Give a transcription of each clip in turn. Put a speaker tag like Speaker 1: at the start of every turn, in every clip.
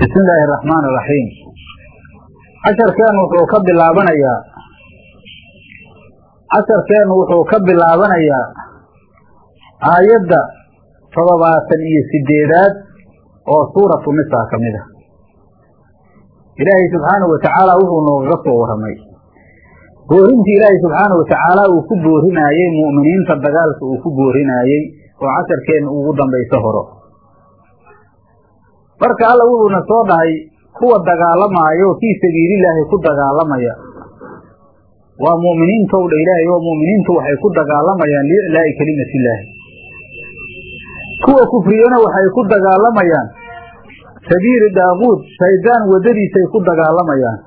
Speaker 1: bismi illaahi araxmaan iraxiim casharkeennu wuxuu ka bilaabanayaa. Casharkeennu wuxuu ka bilaabanayaa aayadda toddobaatan iyo sideedaad oo suuratu nisaa ka mid ah. Ilaahay subxaanahu watacaala wuxuu noogaga soo warramay boorintii ilaahay subxaanahu watacaala uu ku boorinaayey mu'miniinta dagaalka uu ku boorinaayey oo casharkeenna ugu dambayso horo marka alla wuxuuna soo dhahay kuwa dagaalamaayo fii sabiilillaahi ku dagaalamaya. Waa mu'miniintow dha ilaahay oo mu'miniintu waxay ku dagaalamayaan liiclaa'i kelimatillaahi kuwa kufriyana waxay ku dagaalamayaan sabiili daaquud shaydaan waddadiisay ku dagaalamayaan.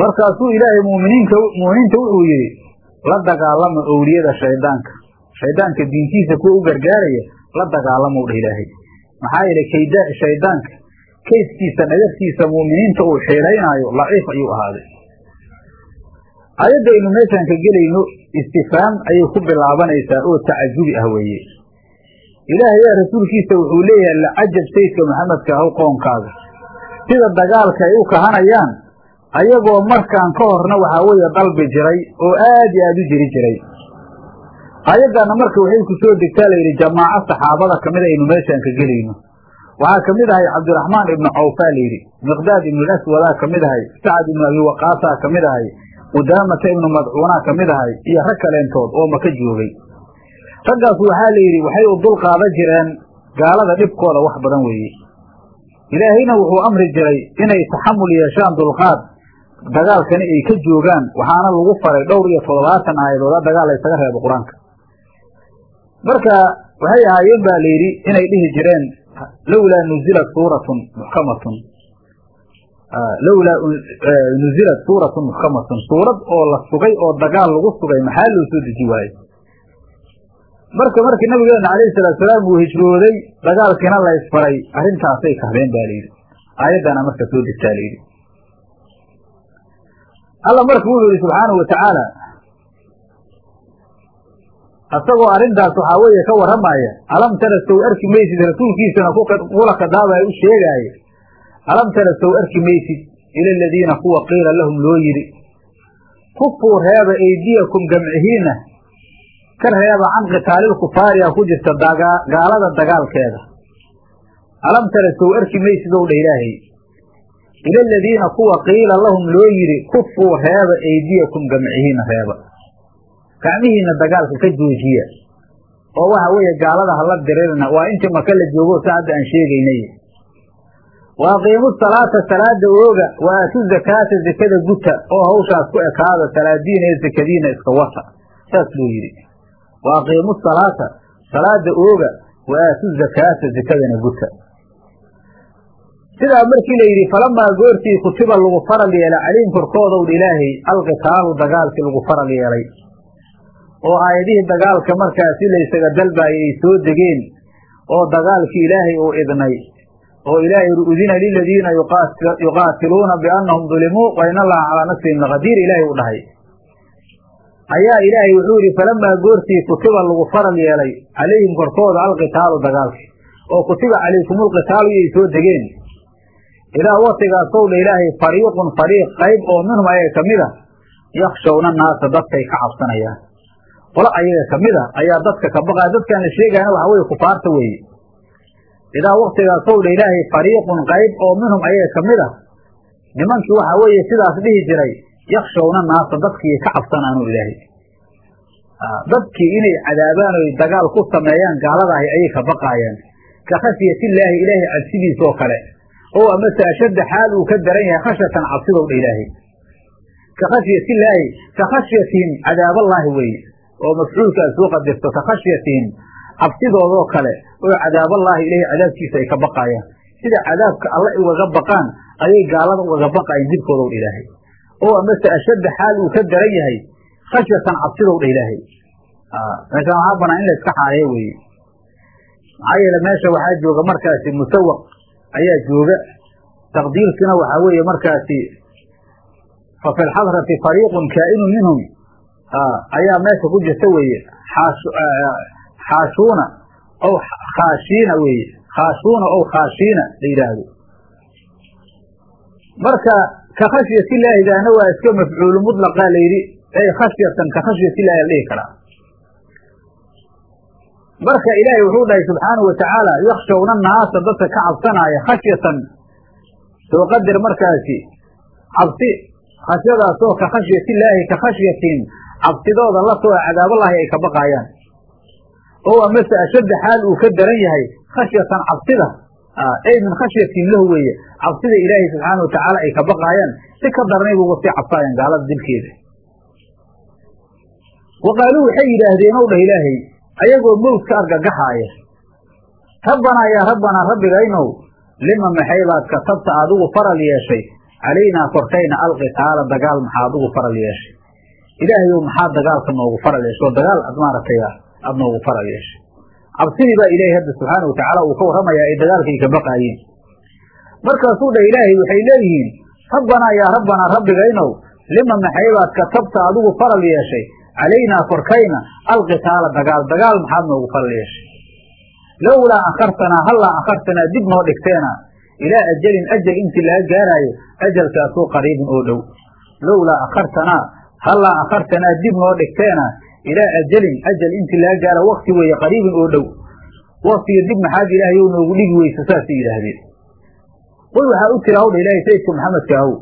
Speaker 1: Markaasuu ilaahay muminiinka mu'miniinta wuxuu yidhi la dagaalama owliyada shaydaanka. Shaydaanka diintiisa kuwa u gargaaraya la dagaalamow dha ilaahay maxaa yeelay kayda shaydaanka kaydkiisa dhagartiisa mu'miniinta uu xiilaynaayo laciif ayuu ahaaday. Aayadaynu meeshaan ka gelayno istifhaam ayay ku bilaabanaysaa oo tacajubi ah weeye. Ilaahay yaa rasuulkiisa wuxuu leeyahay lacajab sayidka maxamedka ahaw qoonkaaga. Sida dagaalka ay u kahanayaan ayagoo markaan ka horna waxaa weeye dalbi jiray oo aad iyo aada u jiri jiray aayaddaana marka waxay ku soo degtaa layidhi jamaaco saxaabada ka mid aynu meeshaan ka gelayno. Waxaa ka mid ahay cabdiraxmaan ibnu cawfaa layidhi miqdaad ibnu aswadaa ka mid ahay sacad ibnu abi waqaasaa ka mid ahay qudaamata ibnu madcuunaa ka mid ahay iyo rag kaleentood oo maka joogay. Raggaas waxaa la yidhi waxay u dul qaadan jireen gaalada dhibkooda wax badan weeye. Ilaahayna wuxuu amri jiray inay taxamul yeeshaan dulqaad. Dagaalkani ay ka joogaan waxaana lagu faray dhowr iyo toddobaatan aayadooda dagaal laysaga reebo qur'aanka marka waxay ahaayeen ba la yidhi inay dhihi jireen lowlaa nuzilat suuratun muxkamatun lowlaa nuzilat suuratun muxkamatun suurad oo la sugay oo dagaal lagu sugay maxaa loo soo deji waaye marka markii nabigeena calayhi salaatu salaam uu hijrooday dagaalkiina la ysfaray arrintaasay kahdeen ba layidhi aayaddana marka soo degtaa layidhi alla marka wuxuu yihi subxaanahu watacaala isagoo arrintaas waxaa weeye ka warramaya alam tara sow arki maysid? Rasuulkiisana kula kadaabay u sheegaaye alam tara sow arki maysid? Ila aladiina kuwa qiila lahum loo yidhi kufuu reeba eydiyakum gamcihiina ka reeba can qitaalilkufaariya ku jirta gaalada dagaalkeeda. Alam tara sow arki maysid ow dha ilaahay ila aladiina kuwa qiila lahum loo yidhi kufuu reeba eydiyakum gamcihiina reeba gacmihiina dagaalka ka joojiya oo waxa weeye gaalada hala dirirna waa intii maka la joogo sa hadda aan sheegaynay. Wa aqiimu salaata salaada ooga wa aatu zakaata zakada guta oo hawshaas ku ekaada salaadiina ee zakadiina iska wata. Saas loo yidhi. Wa aqiimu salaata salaada ooga wa aatu zakaata zakadana guta sidaa markii la yidhi falamaa goortii kutiba lagu faral yeelay caliim korkoodow ilaahay alqitaalu dagaalkii lagu faral yeelay oo aayadihii dagaalka markaasi laysaga dalbaayay ay soo degeen oo dagaalkii ilaahay uu idnay oo ilaahay uri udina liladiina yuqaatiluuna biannahum dulimuu wa allaha calaa nasrihim laqadiir ilaahay u dhahay. Ayaa ilaahay wuxuu yihi falamaa goortii kutiba lagu faral yeelay calayhim korkooda alqitaalu dagaalki oo kutiba calaykumulqitaalu iyay soo degeen. Ilaa waktigaasow dha ilaahay fariiqun fariiq qayb oo minhum ayaga ka mid a yakshawna naasa dadkay ka cabsanayaan qolo ayaga ka mid a ayaa dadka ka baqaya. Dadkaan la sheegayana waxa weye kufaarta weeye. Idaa waktigaasow dha ilaahay fariiqun qayb oo minhum ayaga ka mid a nimankii waxaa weeye sidaas dhihi jiray yakshawna naasa dadkii ka cabsanaanu ilaahay. Dadkii inay cadaabaan oy dagaal ku sameeyaan gaaladahi ayay ka baqaayaan ka khashyatillaahi ilaahay cabsidiisa oo kale. Oo amase ashadda xaal uu ka daran yahay khashyatan cabsidow dha ilaahay. Ka khashyatillaahi ka khashyatihim cadaaballaahi weeye oo mafcuulka aad soo qadirto ka khashyatihim cabsidoodoo kale oo cadaaballaahi ilaahay cadaabkiisa ay ka baqaayaan. Sida cadaabka alla ugaga baqaan ayay gaalada ugaga baqaayeen dibkoodow dha ilaahay. Oo amase ashadda xaal uu ka daran yahay khashyatan cabsidow dha ilaahay. Meeshaan waxaa banaan in la iska weeye. Maxaa yeele meesha waxaa jooga markaasi musawaq ayaa jooga. Taqdiirkina waxaa weeye markaasi fa fi lxadrati fariiqun kaa'inu minhum ayaa meesha ku jirta weeye. Xaashuuna ow khaashiina weeye. Khaashuuna ow khaashiina la yidhaahdo. Marka ka khashyatilaahidana waa iska mafcuulu muطlaqaa la yidhi. Ay khashyatan ka khashyatilahi la dhihi karaa. Marka ilaahay wuxuu dhahay subxaanahu watacaala yakshawna naasa dadka ka cabsanaaya khashyatan. Soo qadar markaasi cabsi khashyadaasoo ka khashyatillaahi ka khashyatin cabsidooda la soo cadaabalahi ay ka baqaayaan. Oo amase ashadda xaal uu ka daran yahay khashyatan cabsida ay min khashyatin lahu weeye. Cabsida ilaahay subxaana watacaala ay ka baqaayaan. Si ka daranay buuga sii cabsaayaan gaalada dilkeeda. Wa qaaluu waxay yidhaahdeen ow dhah ilaahay ayagoo mowdka argagaxaaya. Rabbanaa yaa rabbanaa rabbigaynow lima maxay baad katabta adigu faral yeeshay. Calaynaa korkayna alqitaala dagaal maxaa adigu faral yeeshay ilaahayow maxaa dagaalka noogu faral yeeshay oo dagaal ad maaragtay aada noogu faral yeeshay cabsidii baa ilaahay hadda subxaana watacaala uu ka warramayaa ay dagaalkay ka baqaayeen markaasuu dhah ilaahay waxay leeyihiin rabbanaa yaa rabbanaa rabbigaynow lima maxay baad katabta adigu faral yeeshay calaynaa korkayna alqitaala dagaal dagaal maxaad noogu faral yeeshay lowlaa akhartanaa hallaa akhartanaa dib noo dhigteena ilaa ajalin ajal intii laga gaaraayo ajalkaasoo qariibin oo dhow lowlaa akhartanaa hallaa akhartanaa dib noo dhigteena ilaa ajalin ajal intii laga gaara wakti weeye qariibin oo dhow. Waktiga dib maxaad ilaahayow noogu dhigi weysa saasay yidhaahdeen. Qul waxaa u tira hawdha ilaahay sayidka maxamedka ahow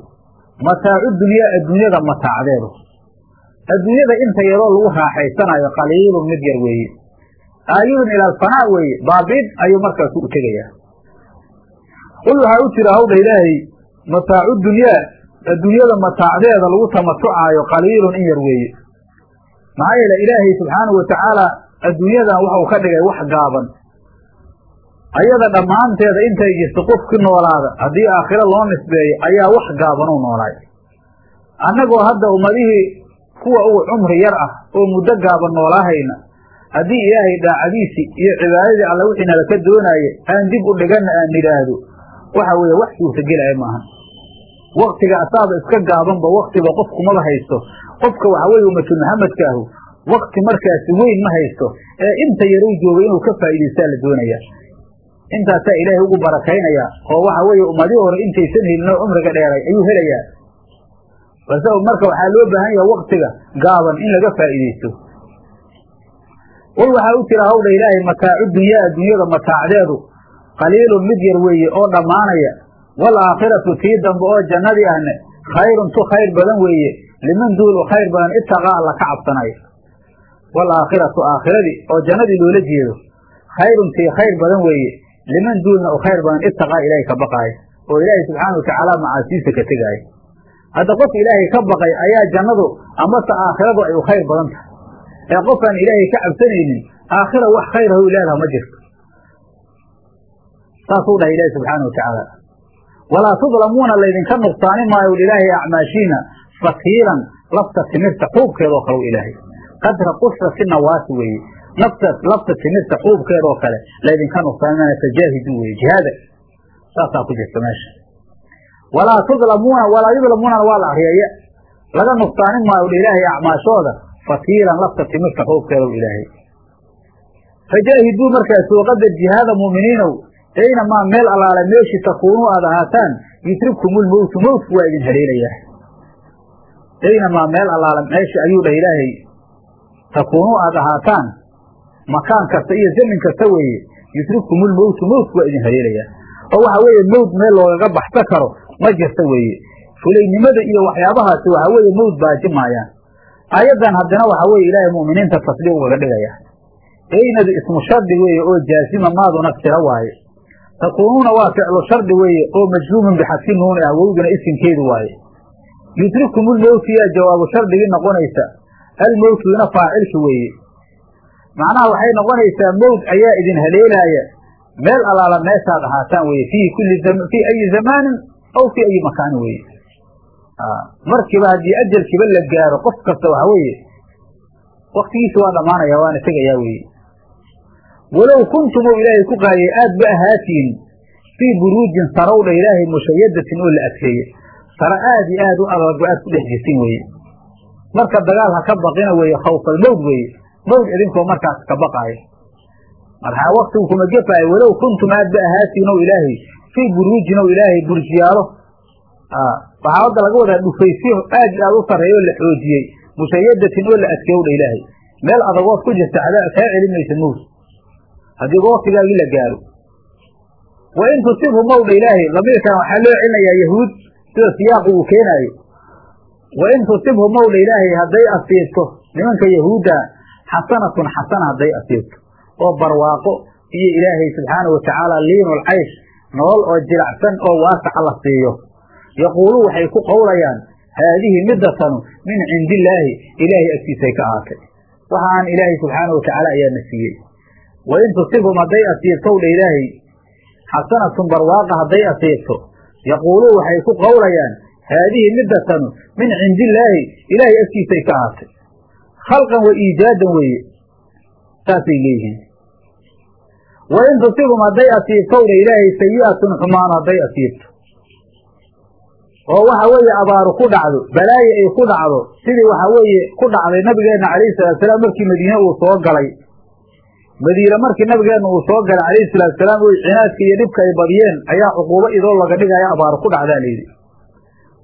Speaker 1: mataacu dunyaa adduunyada mataacdeedu adduunyada inta yaroo lagu raaxaysanayo qaliilun mid yar weeye. Aayudun ila alfanaa weeye baabiid ayuu markaasu u tegayaa. Qul waxaa u jira hawdha ilaahay mataacu dunyaa adduunyada mataacdeeda lagu tamatucaayo qaliilun in yar weeye. Maxaa yeele ilaahay subxaanahu watacaala adduunyadan waxau ka dhigay wax gaaban. Ayada dhammaanteeda intay jirto qofki noolaada haddii aakhiro loo nisbeeyo ayaa wax gaabanuu noolaay annagoo hadda ummadihii kuwa ugu cumri yar ah oo muddo gaaban noolaahayna haddii ilaahay daacadiisii iyo cibaadadii alla wixii nalaka doonaaye aan dib u dhiganna aan nidhaahdo waxa weeye wax suurtagelaya maaha waktiga asaaba iska gaabanba waktiba qofkumaba haysto. Qofka waxa weye ahu wakti markaasi weyn ma haysto. Ee inta yaruu joogay inuu ka faa'idaystaa la doonaya intaasaa ilaahay ugu barakaynaya oo waxa weeye ummadii hore intaysan helin oo cumriga dheeray ayuu helayaa. Balse marka waxaa loo baahan yaha waktiga gaaban in laga faa'iidaysto. Qul waxaa u jira hawdha ilaahay mataacu dunyaa adduunyada mataacdeedu qaliilun mid yar weeye oo dhammaanaya waalaakhiratu tii dambe oo jannadii ahne khayrun tu khayr badan weeye liman duul u khayr badan itaqaa alla ka cabsanaya waalaakhiratu aakhiradii oo jannadii loola jeedo khayrun tii khayr badan weeye liman duulna u khayr badan itaqaa ilaahay ka baqaaya oo ilaahay subxaana watacaala macaasiisa ka tegaaya hadda qof ilaahay ka baqay ayaa jannadu amase aakhiradu ay u khayr badan tahay ee qofaan ilaahay ka cabsanaynin aakhira wax khayr leedaha ma jirto saasuu dhahay ilaahi subxaana watacaala walaa tudlamuuna laydinka nuqsaani maayo ilaahay acmaashiina. Fatiilan lafta timirta xuubkeedoo kale ilaahay. Qadra qusrati nawaasi weeye. Lafta timirta xuubkeedoo kale laydinka nuqsaani maayo fajaahidu weye jihaada saasaa ku jirta meesha. Walaa tudlamuuna walaa yudlamuunana waa la akriyeeye laga nuqsaani maayo ilaahay acmaashooda. Fatiilan lafta timirta xuubkeedow ilaahay. Fajaahiduu markaas waqadar jihaada mu'miniinow aynamaa meel allaale meeshii takuunuu aad ahaataan yusribkumulmowtu mowtku waa idin haleelayaa aynamaa meel allaale meeshii ayuu dhah ilaahay takuunuu aad ahaataan. Makaan kasta iyo zamin kasta weeye yusribkumulmowtu mowtku waa idin haleelayaa oo waxa weeye mowt meel loogaga baxsa karo ma jirta weeye. Fulaynimada iyo waxyaabahaasi waxa weeye mowt baaji maayaan aayaddan haddana waxa weeye ilaahay mu'miniinta tasdiiq ugaga dhigaya eynadu ismu shardi weeye oo jaazima maaduna tira waaye takuunuuna waa ficlu shardi weeye oo majzuumun bixadfi nuuni ah wowgana isimkeedu waaye. Yudrikumulmowtu yaa jawaabu shardigii noqonaysa. Almowtuna faacilki weeye. Macnaha waxay noqonaysaa mowt ayaa idin haleelaaya. Meel allaala meeshaad ahaataan weye fii kulli fii ayi zamaanin aw fii ayi makaanin weye markiiba haddii ajalkiiba la gaaro qof kasta waxa weeye waktigiisa waa dhammaanaya waana tegayaa weye walow kuntum ou ilaahay ku qaayay aad ba ahaatiin fii buruujin sarowdha ilaahay mushayadatin oo la adkeeye saro aad iyo aad u adagba aad ku dhex jirtin weye marka dagaal ha ka baqina weeye khawfal mowd weeye mowd idinkoo markaas ka baqaayo marxaa waktigu kuma gefaayo walow kuntum aad ba ahaatiin ow ilaahay fii buruujin ow ilaahay burjiyaalo waxaa hadda laga wadaa dhufaysyo aad iyo aad u sarreeya oo la xoojiyey mushayadatin oo la adkeewdha ilaahay meel adagood ku jirta cadaab kaa celimaysa mawt haddii waktigaagii la gaaro. Wa in tusibhu mawdha ilaahay lamiirkan waxaa loo celinayaa yahuud sida siyaaqu uu keenaayo wa in tusibhu mawdha ilaahay hadday asiibto nimanka yahuudda xasanatun xasana hadday asiibto oo barwaaqo iyo ilaahay subxaana wa tacaala liinul caysh nolol oo jilacsan oo waasaca la siiyo. Yaquulu waxay ku qowlayaan haadihi middatanu min cindi illaahi ilaahay agtiisay ka ahaatay. Waxaan ilaahay subxaana wa tacaala ayaana siiyey wa in tusibhum hadday asiibtowdha ilaahay xasanatun barwaaqa hadday asiibto yaquuluu waxay ku qowlayaan haadihi middatanu min cindi illaahi ilaahay agtiisay ka ahaatay. Khalqan wa iijaadan weeye saasay leeyihiin. Wa in tusibhum hadday asiibtowdha ilaahay sayi'atun xumaano hadday asiibto. Oo waxa weeye abaaru ku dhacdo balaaye ay ku dhacdo sidii waxa weeye ku dhacday nabigeenna calayhi salaatusalaam markii madiine uu soo galay madiine markii nabigeenna uu soo galay calayhi salaatusalaam oy cinaadka iyo dhibka ay badiyeen ayaa cuquubo idoo laga dhigaya abaaru ku dhacdaa layidhi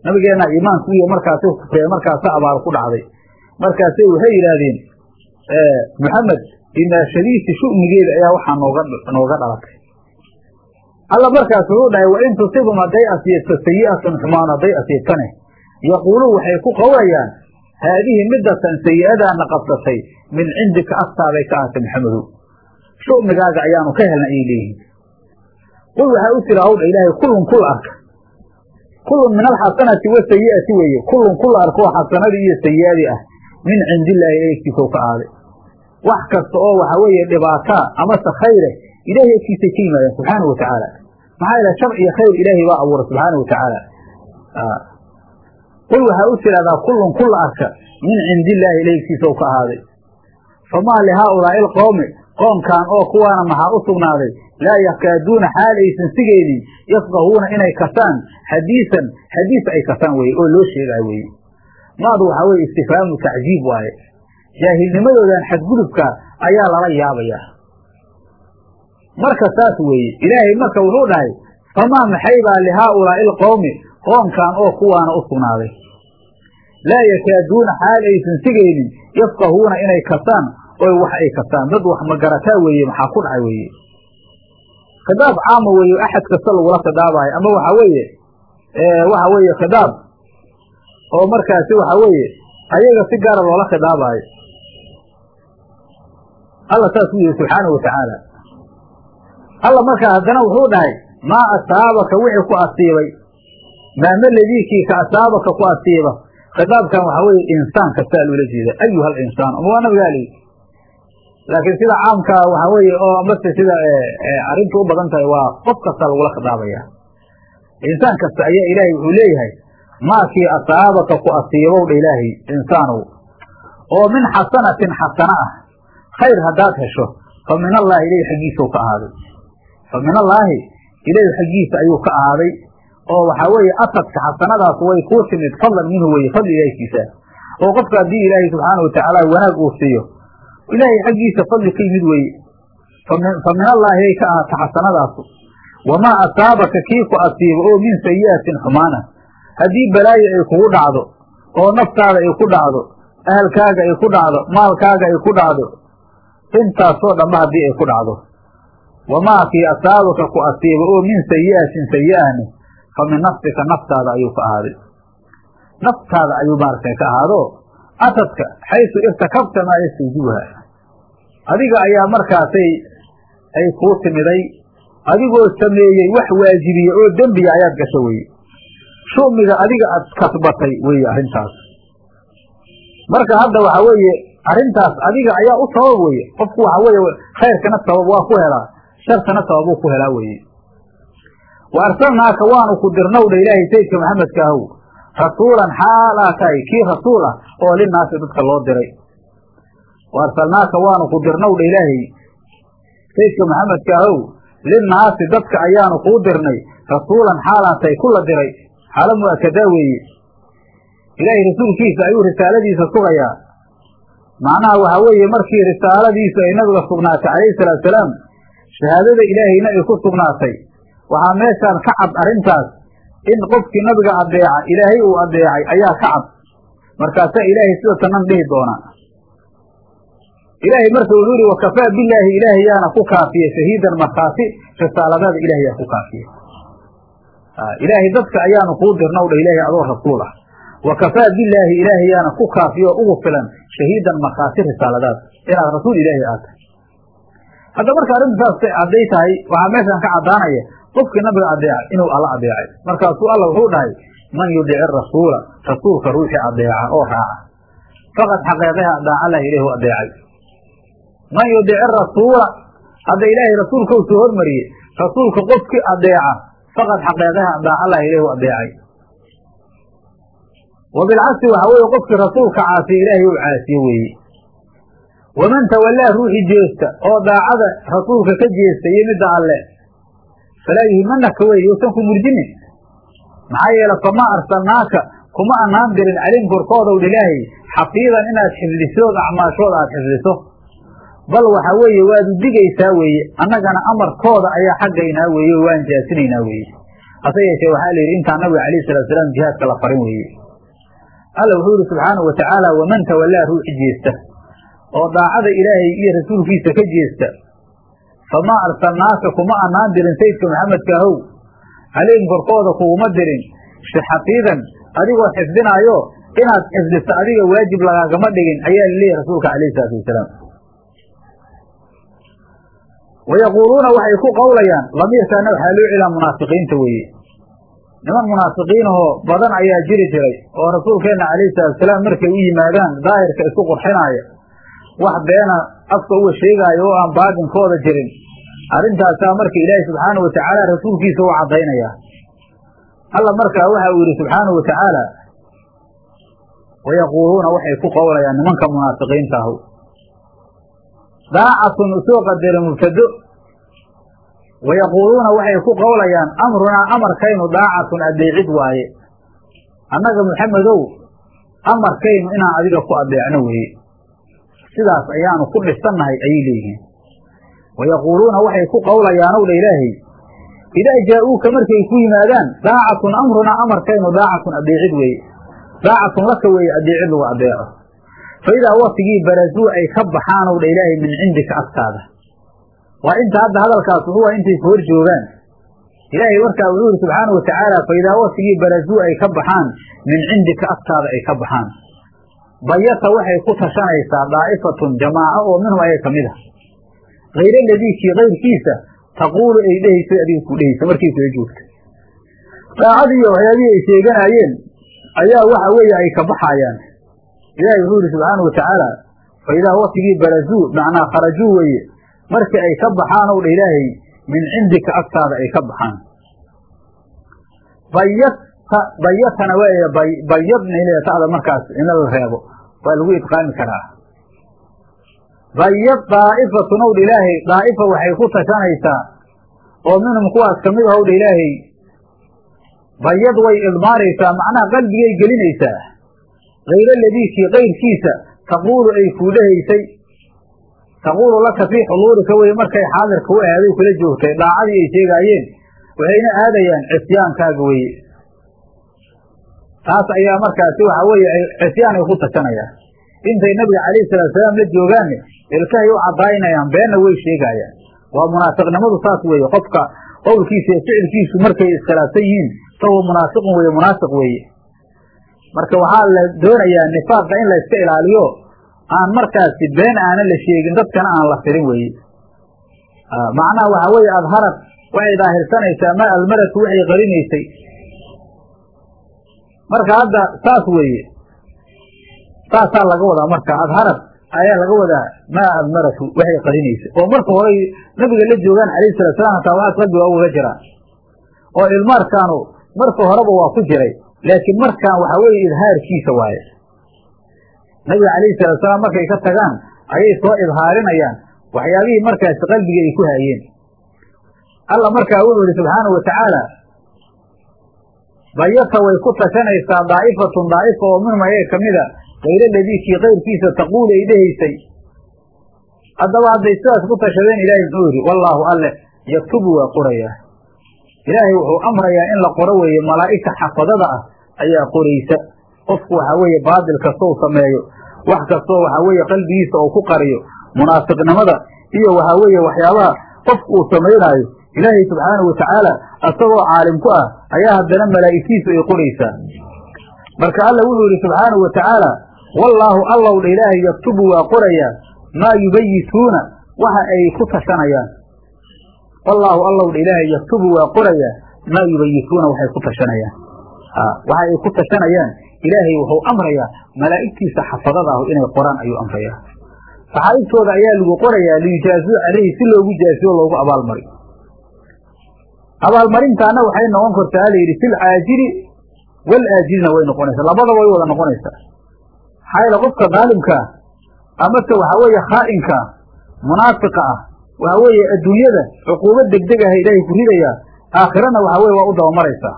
Speaker 1: nabigeenna iimaanku iyo markaasi kufreen markaasa abaaru ku dhacday. Markaase waxay yidhaahdeen maxamed imaashadiisi shu'nigeeda ayaa waxaa nooga nooga dhalatay alla markaas wuxuu dhahay wain tusibhum hadday asiibto sayi'atun xumaan hadday asiibtane yaquuluun waxay ku qowlayaan haadihi midatan sayi'adaana qabsatay min cindika aftaaday ka ahatay maxamedow shu'migaaga ayaanu ka helna ayay leeyihiin. Qul waxaa u tira hawdha ilaahay kullun kul arka. Kullun min alxasanati wasayi'ati weeye. Kullun kul arkoo xasanadii iyo sayi'adii ah. Min cindillaahi eegtiisou ka aaday. Wax kasta oo waxa weeye dhibaataa amase khayre ilahay agtiisay ka yimaadeen subxaana wa tacaala. Maxaa yidhaha shar iyo khayr ilaahay baa abuura subxaana wa tacaala. Qul waxaa u tidhahdaa kullun kulla arka. Min cindi illaahi ilaygtiisa u ka ahaaday famaa lihaaulaa'i alqowmi qoomkan oo kuwaana maxaa u sugnaaday laa yakaaduuna xaal aysan sigaynin yafqahuuna inay kasaan xadiisan xadiis ay kasaan weye oo loo sheegaa weye maadu waxaa weye istifhaamu tacjiib waaye. Jaahilnimadoodan xadgudubka ayaa lala yaabayaa marka saas weeye ilaahay marka wuxuu dhahay famaa maxay baa lihaaulaa'i alqowmi qoomkan oo kuwaana u sugnaaday. Laa yakaaduuna xaal aysan sigaynin yafqahuuna inay kasaan oy wax ay kasaan dad wax magarataa weeye maxaa ku dhacay weeye? Khidaab caama weeye axad kasta lagula khidaabayo. Ama waxa weeye waxa weeye khidaab. Oo markaasi waxa weeye ayaga si gaara loola khidaabaayo alla saas u yihi subxaanau watacaala alla markaa haddana wuxuu dhahay maa asaabaka wixii ku asiibay? Maama ladiikii ka asaabaka ku asiiba? Khitaabkan waxaa weeye insaan kastaa loola jeeda ayuha alinsaan ama waa nabigaa lii laakiin sida caamkaa waxaa weeye oo amase sida arrintu u badan tahay waa qof kasta lagula khitaabaya insaan kasta ayaa ilaahay wuxuu leeyahay maakii asaabaka ku asiibow dha ilaahay insaanow oo min xasanatin xasana ah khayr haddaad hesho fa min allaahi ilayhi xaggiisau ka ahaaday. Fa min allaahi ilayhi xaggiisa ayuu ka ahaaday oo waxaa weeye asadka xasanadaas way kuu timid fadlan minhu weye fadli ilaahkiisa oo qofka haddii ilaahay subxaana watacaala wanaag uu siiyo ilaahay xaggiisa fadli ka yimid weeye. Fa min allaahi ay ka ahaata xasanadaasu. Wamaa asaabaka kii ku asiibo oo min sayi'atin xumaana. Haddii balaayo ay kugu dhacdo oo naftaada ay ku dhacdo ahalkaaga ay ku dhacdo maalkaaga ay ku dhacdo intaasoo dhanba haddii ay ku dhacdo. Wamaa kii asaabaka ku asiibo oo min sayi'atin sayi'ahni fa min nafsika naftaada ayuu ka ahaaday. Naftaada ayuu maaragtay ka ahaado asadka xaysu irtakabta maa yastawjibuha adiga ayaa markaasay ay kuu timiday adigoo sameeyey wax waajibiye oo dembiya ayaad gasho weye shumiga adiga aad kasbatay weye arrintaas. Marka hadda waxa weeye arrintaas adiga ayaa u sabab weye qofku waxa weeye khayrkana sabab waa ku helaa sharkana sababuu ku helaa weye wa arsalnaaka waanu ku dirnowdha ilaahay sayidka maxamedka ahow rasuulan xaalaa tahay kii rasuul ah oo linaasi dadka loo diray wa waanu ku dirnowdha ilaahay sayidka maxamedka ahow linnaasi dadka ayaanu kuu dirnay rasuulan xaalaa tahay ku la diray xaalo mu'akadaa weeye ilaahay rasuulkiisa ayuu risaaladiisa sugayaa macnaha waxaa weeye markii risaaladiisu ay nabiga sugnaatay calayhi salaatusalaam shahaadada ilaahayna ay ku sugnaatay waxaa meeshaan ka cad arrintaas in qofkii nabiga adeeca ilaahay uu adeecay ayaa ka cad markaasaa ilaahay sida tanan dhihi doonaa ilaahay marka wuxuu yihi wakafaa bilaahi ilaahay yaana ku kaafiya shahiidan markhaati risaaladaada ilahay ku kaafiya ilaahay dadka ayaanu kuu dirna dha ilaahay adoo rasuul ah. Wakafaa bilaahi ilaahay yaana ku kaafiya oo ugu filan shahiidan markhaati risaaladaada. Inaad rasuul ilaahay aad tahay hadda marka arrintu saas hadday tahay waxaa meeshan ka caddaanaya qofkii nabiga adeecay inuu alla adeecay markaasuu alla wuxuu dhahay man yudici rasuula rasuulka ruuxii adeeca oo raaca. Faqad xaqeeqaha daacalah ilahi u adeecay man yudici rasuula hadda ilaahay rasuulka u soo hormariyey rasuulka qofkii adeeca faqad xaqeeqaha daacalah ilahi u adeecay wa bilcagsi waxa weeye qofkii rasuulka caasiya ilaahay u caasiye weeye. Waman tawallaa ruuxii jeesta oo daacada rasuulka ka jeesta iyo midda alle falaa yuhimanaka wey yousan ku murjinin. Maxaa yeele famaa arsalnaaka kuma anaan dirin calim korkoodaw ilaahay xafiidan inaad xifdisood acmaashooda aad xifdiso bal waxa weeye waad udigaysaa weeye annagana amarkooda ayaa xaggaynaa weeye o waan jaasinaynaa weeye. Hase yeeshee waxaa la yidhi intaa nabiga alayh salatu salaam jihaadka la farin weeye. Alla wuxuu yihi subxaanahu wa tacaala waman tawallaa ruuxi jeesta oo daacada ilaahay iyo rasuulkiisa ka jeesta famaa arsalnaaka kuma anaan dirin sayidka maxamedka ahow. Calayhim korkooda kuguma dirin xafiidan adigoo xifdinaayo inaad xifdiso adiga waajib lagaagama dhigin ayaa laleeyahy rasuulka alayhi salaatu wasalaam wayaquuluuna waxay ku qawlayaan lamiirkaana waxaa loo celaa munaafiqiinta weeye niman munaafiqiinahoo badan ayaa jiri jiray oo rasuulkeenna calayhi salaatusalaam markay u yimaadaan daahirka isku qurxinaaya wax beena afka uga sheegaayo oo aan baadinkooda jirin arrintaasaa marka ilaahay subxaanau watacaala rasuulkiisa u caddaynaya alla markaa waxa uu yidhi subxaanau watacaala wayaquuluuna waxay ku qowlayaan nimanka munaafiqiinta ahu daacatun u soo qadara mubtado wayaquuluuna waxay ku qowlayaan amrunaa amarkaynu daacatun adeecid waaye. Annaga maxamedow amarkaynu inaan adiga ku adeecno weeye. Sidaas ayaanu ku dhisannahay ayay leeyihiin. Wayaquuluuna waxay ku qowlayaanow dha ilaahay idaa jaa-uuka markay ku yimaadaan daacatun amrunaa amarkaynu daacatun adeecid weeye. Daacatun laka weeye adeecid lagu adeeco fa idaa waktigii barazuu ay ka baxaanow dha ilaahay min cindika agtaada. Waa inta hadda hadalkaas wuxuu ah intay hor joogaan. Ilaahay markaa wuxuu yihi subxaana wa tacaala fa idaa waktigii barazuu ay ka baxaan min cindika agtaada ay ka baxaan. Bayata waxay ku tashanaysaa daa'ifatun jamaaco oo minhum ayaga ka mid a hayr aladii kii kayrkiisa taquulu ay dhehayso adiga ku dhehayso markay kula joogta. Daacadii iyo waxyaabihii ay sheeganaayeen ayaa waxa weeye ay ka baxaayaan ilaahay wuxuu yihi subxaana wa tacaala fa idaa waktigii barazuu macnaa kharajuu weeye markii ay ka baxaan ow dha ilaahay min cindika agtaada ay ka baxaan. Bayata bayatana weeye bayadna ila ta'da markaas ina la reebo waa lagu idqaami karaa. Bayad daa'ifatun ow dha ilaahay daa'ifa waxay ku tashanaysaa oo minhum kuwaas ka mid ah ow dha ilaahay bayad way idmaaraysaa macnaha qalbigay gelinaysaa hayr aladii kii kayrkiisa taquulu ay kuu dhehaysay taquulu laka fii xuduurika weye markay xaadirka u ahaaday kula joogtay daacadii ay sheegaayeen waxayna aadayaan cisyaankaaga weye taas ayaa markaasi waxa weeye cisyaan ay ku tashanayaan intay nabiga calayhi salaatu salaam la joogaanne ilkahay u caddaynayaan beenna way sheegaayaan waa munaafiqnimadu saas weeye qofka qowlkiisa iyo ficilkiisu markay iskhilaafsan yihiin fahuwa munaafiqun weye munaafiq weeye marka waxaa la doonayaa nifaaqa in la iska ilaaliyo aan markaasi been aanan la sheegin dadkana aan la firin weeye. Macnaha waxaa weeye adharad waxay daahirsanaysaa maa almaratu waxay qarinaysay marka hadda saas weeye saasaa laga wadaa marka adharad ayaa laga wadaa maa almaratu waxay qarinaysay oo marka horay nabiga la joogaan calayhi salatu salam hataa waxaas qalbiga ugaga jiraa oo ilmaarkaanu marka horeba waa ku jiray laakiin markaan waxaa weeye idhaarkiisa waaye. Nabiga calayhi salatu salaam markay ka tagaan ayay soo idhaarinayaan. Waxyaabihii markaasi qalbiga ay ku haayeen. Alla markaa wuxuu yihi subxaanau wa tacaala bayata way ku tashanaysaa daa'ifatun daa'ifa oo minhum ayaga kamida hayr aladii kii kayrkiisa taquulu ay dhehaysay haddaba hadday sidaas ku tashadeen ilaahay muxuu yidhi wallaahu alle yaktubu waa qorayaa ilaahay wuxuu amrayaa in la qoro weeye malaa'igta xafadada ah ayaa qoraysa. Qofku waxaa weeye baadil kastou sameeyo wax kastoo waxaa weeye qalbigiisa oo ku qariyo munaafiqnimada iyo waxaa weeye waxyaabaha qofku uu samaynaayo ilaahay subxaanahu watacaala asagoo caalim ku ah ayaa haddana malaa'igtiisu ay qoraysaa marka alla wuxuu yidhi subxaanahu watacaala wallaahu allow dha ilaahay yaktubu waa qorayaa maa yubayituuna waxa ay ku tashanayaan wallaahu allow dha ilaahay yaktubu waa qorayaa maa yubayituuna waxay ku tashanayaan. Waxa ay ku tashanayaan ilaahay wuxuu amrayaa malaa'igtiisa xafadada ah inay qoraan ayuu amrayaa. Saxaabibtooda ayaa lagu qorayaa liyujaazuu calayhi si loogu jaaziyo loogu abaalmari. Abaalmarintaana waxay noqon kartaa layidhi fil caajili wal aajilina way noqonaysaa. Labadaba way wada noqonaysaa. Maxaa yeele qofka daalimkaa amase waxaa weeye khaa'inka munaafiqa ah waxaa weeye adduunyada cuquubad degdeg ah ilaahay ku ridayaa aakhirana waxaa weye waa u dabamaraysaa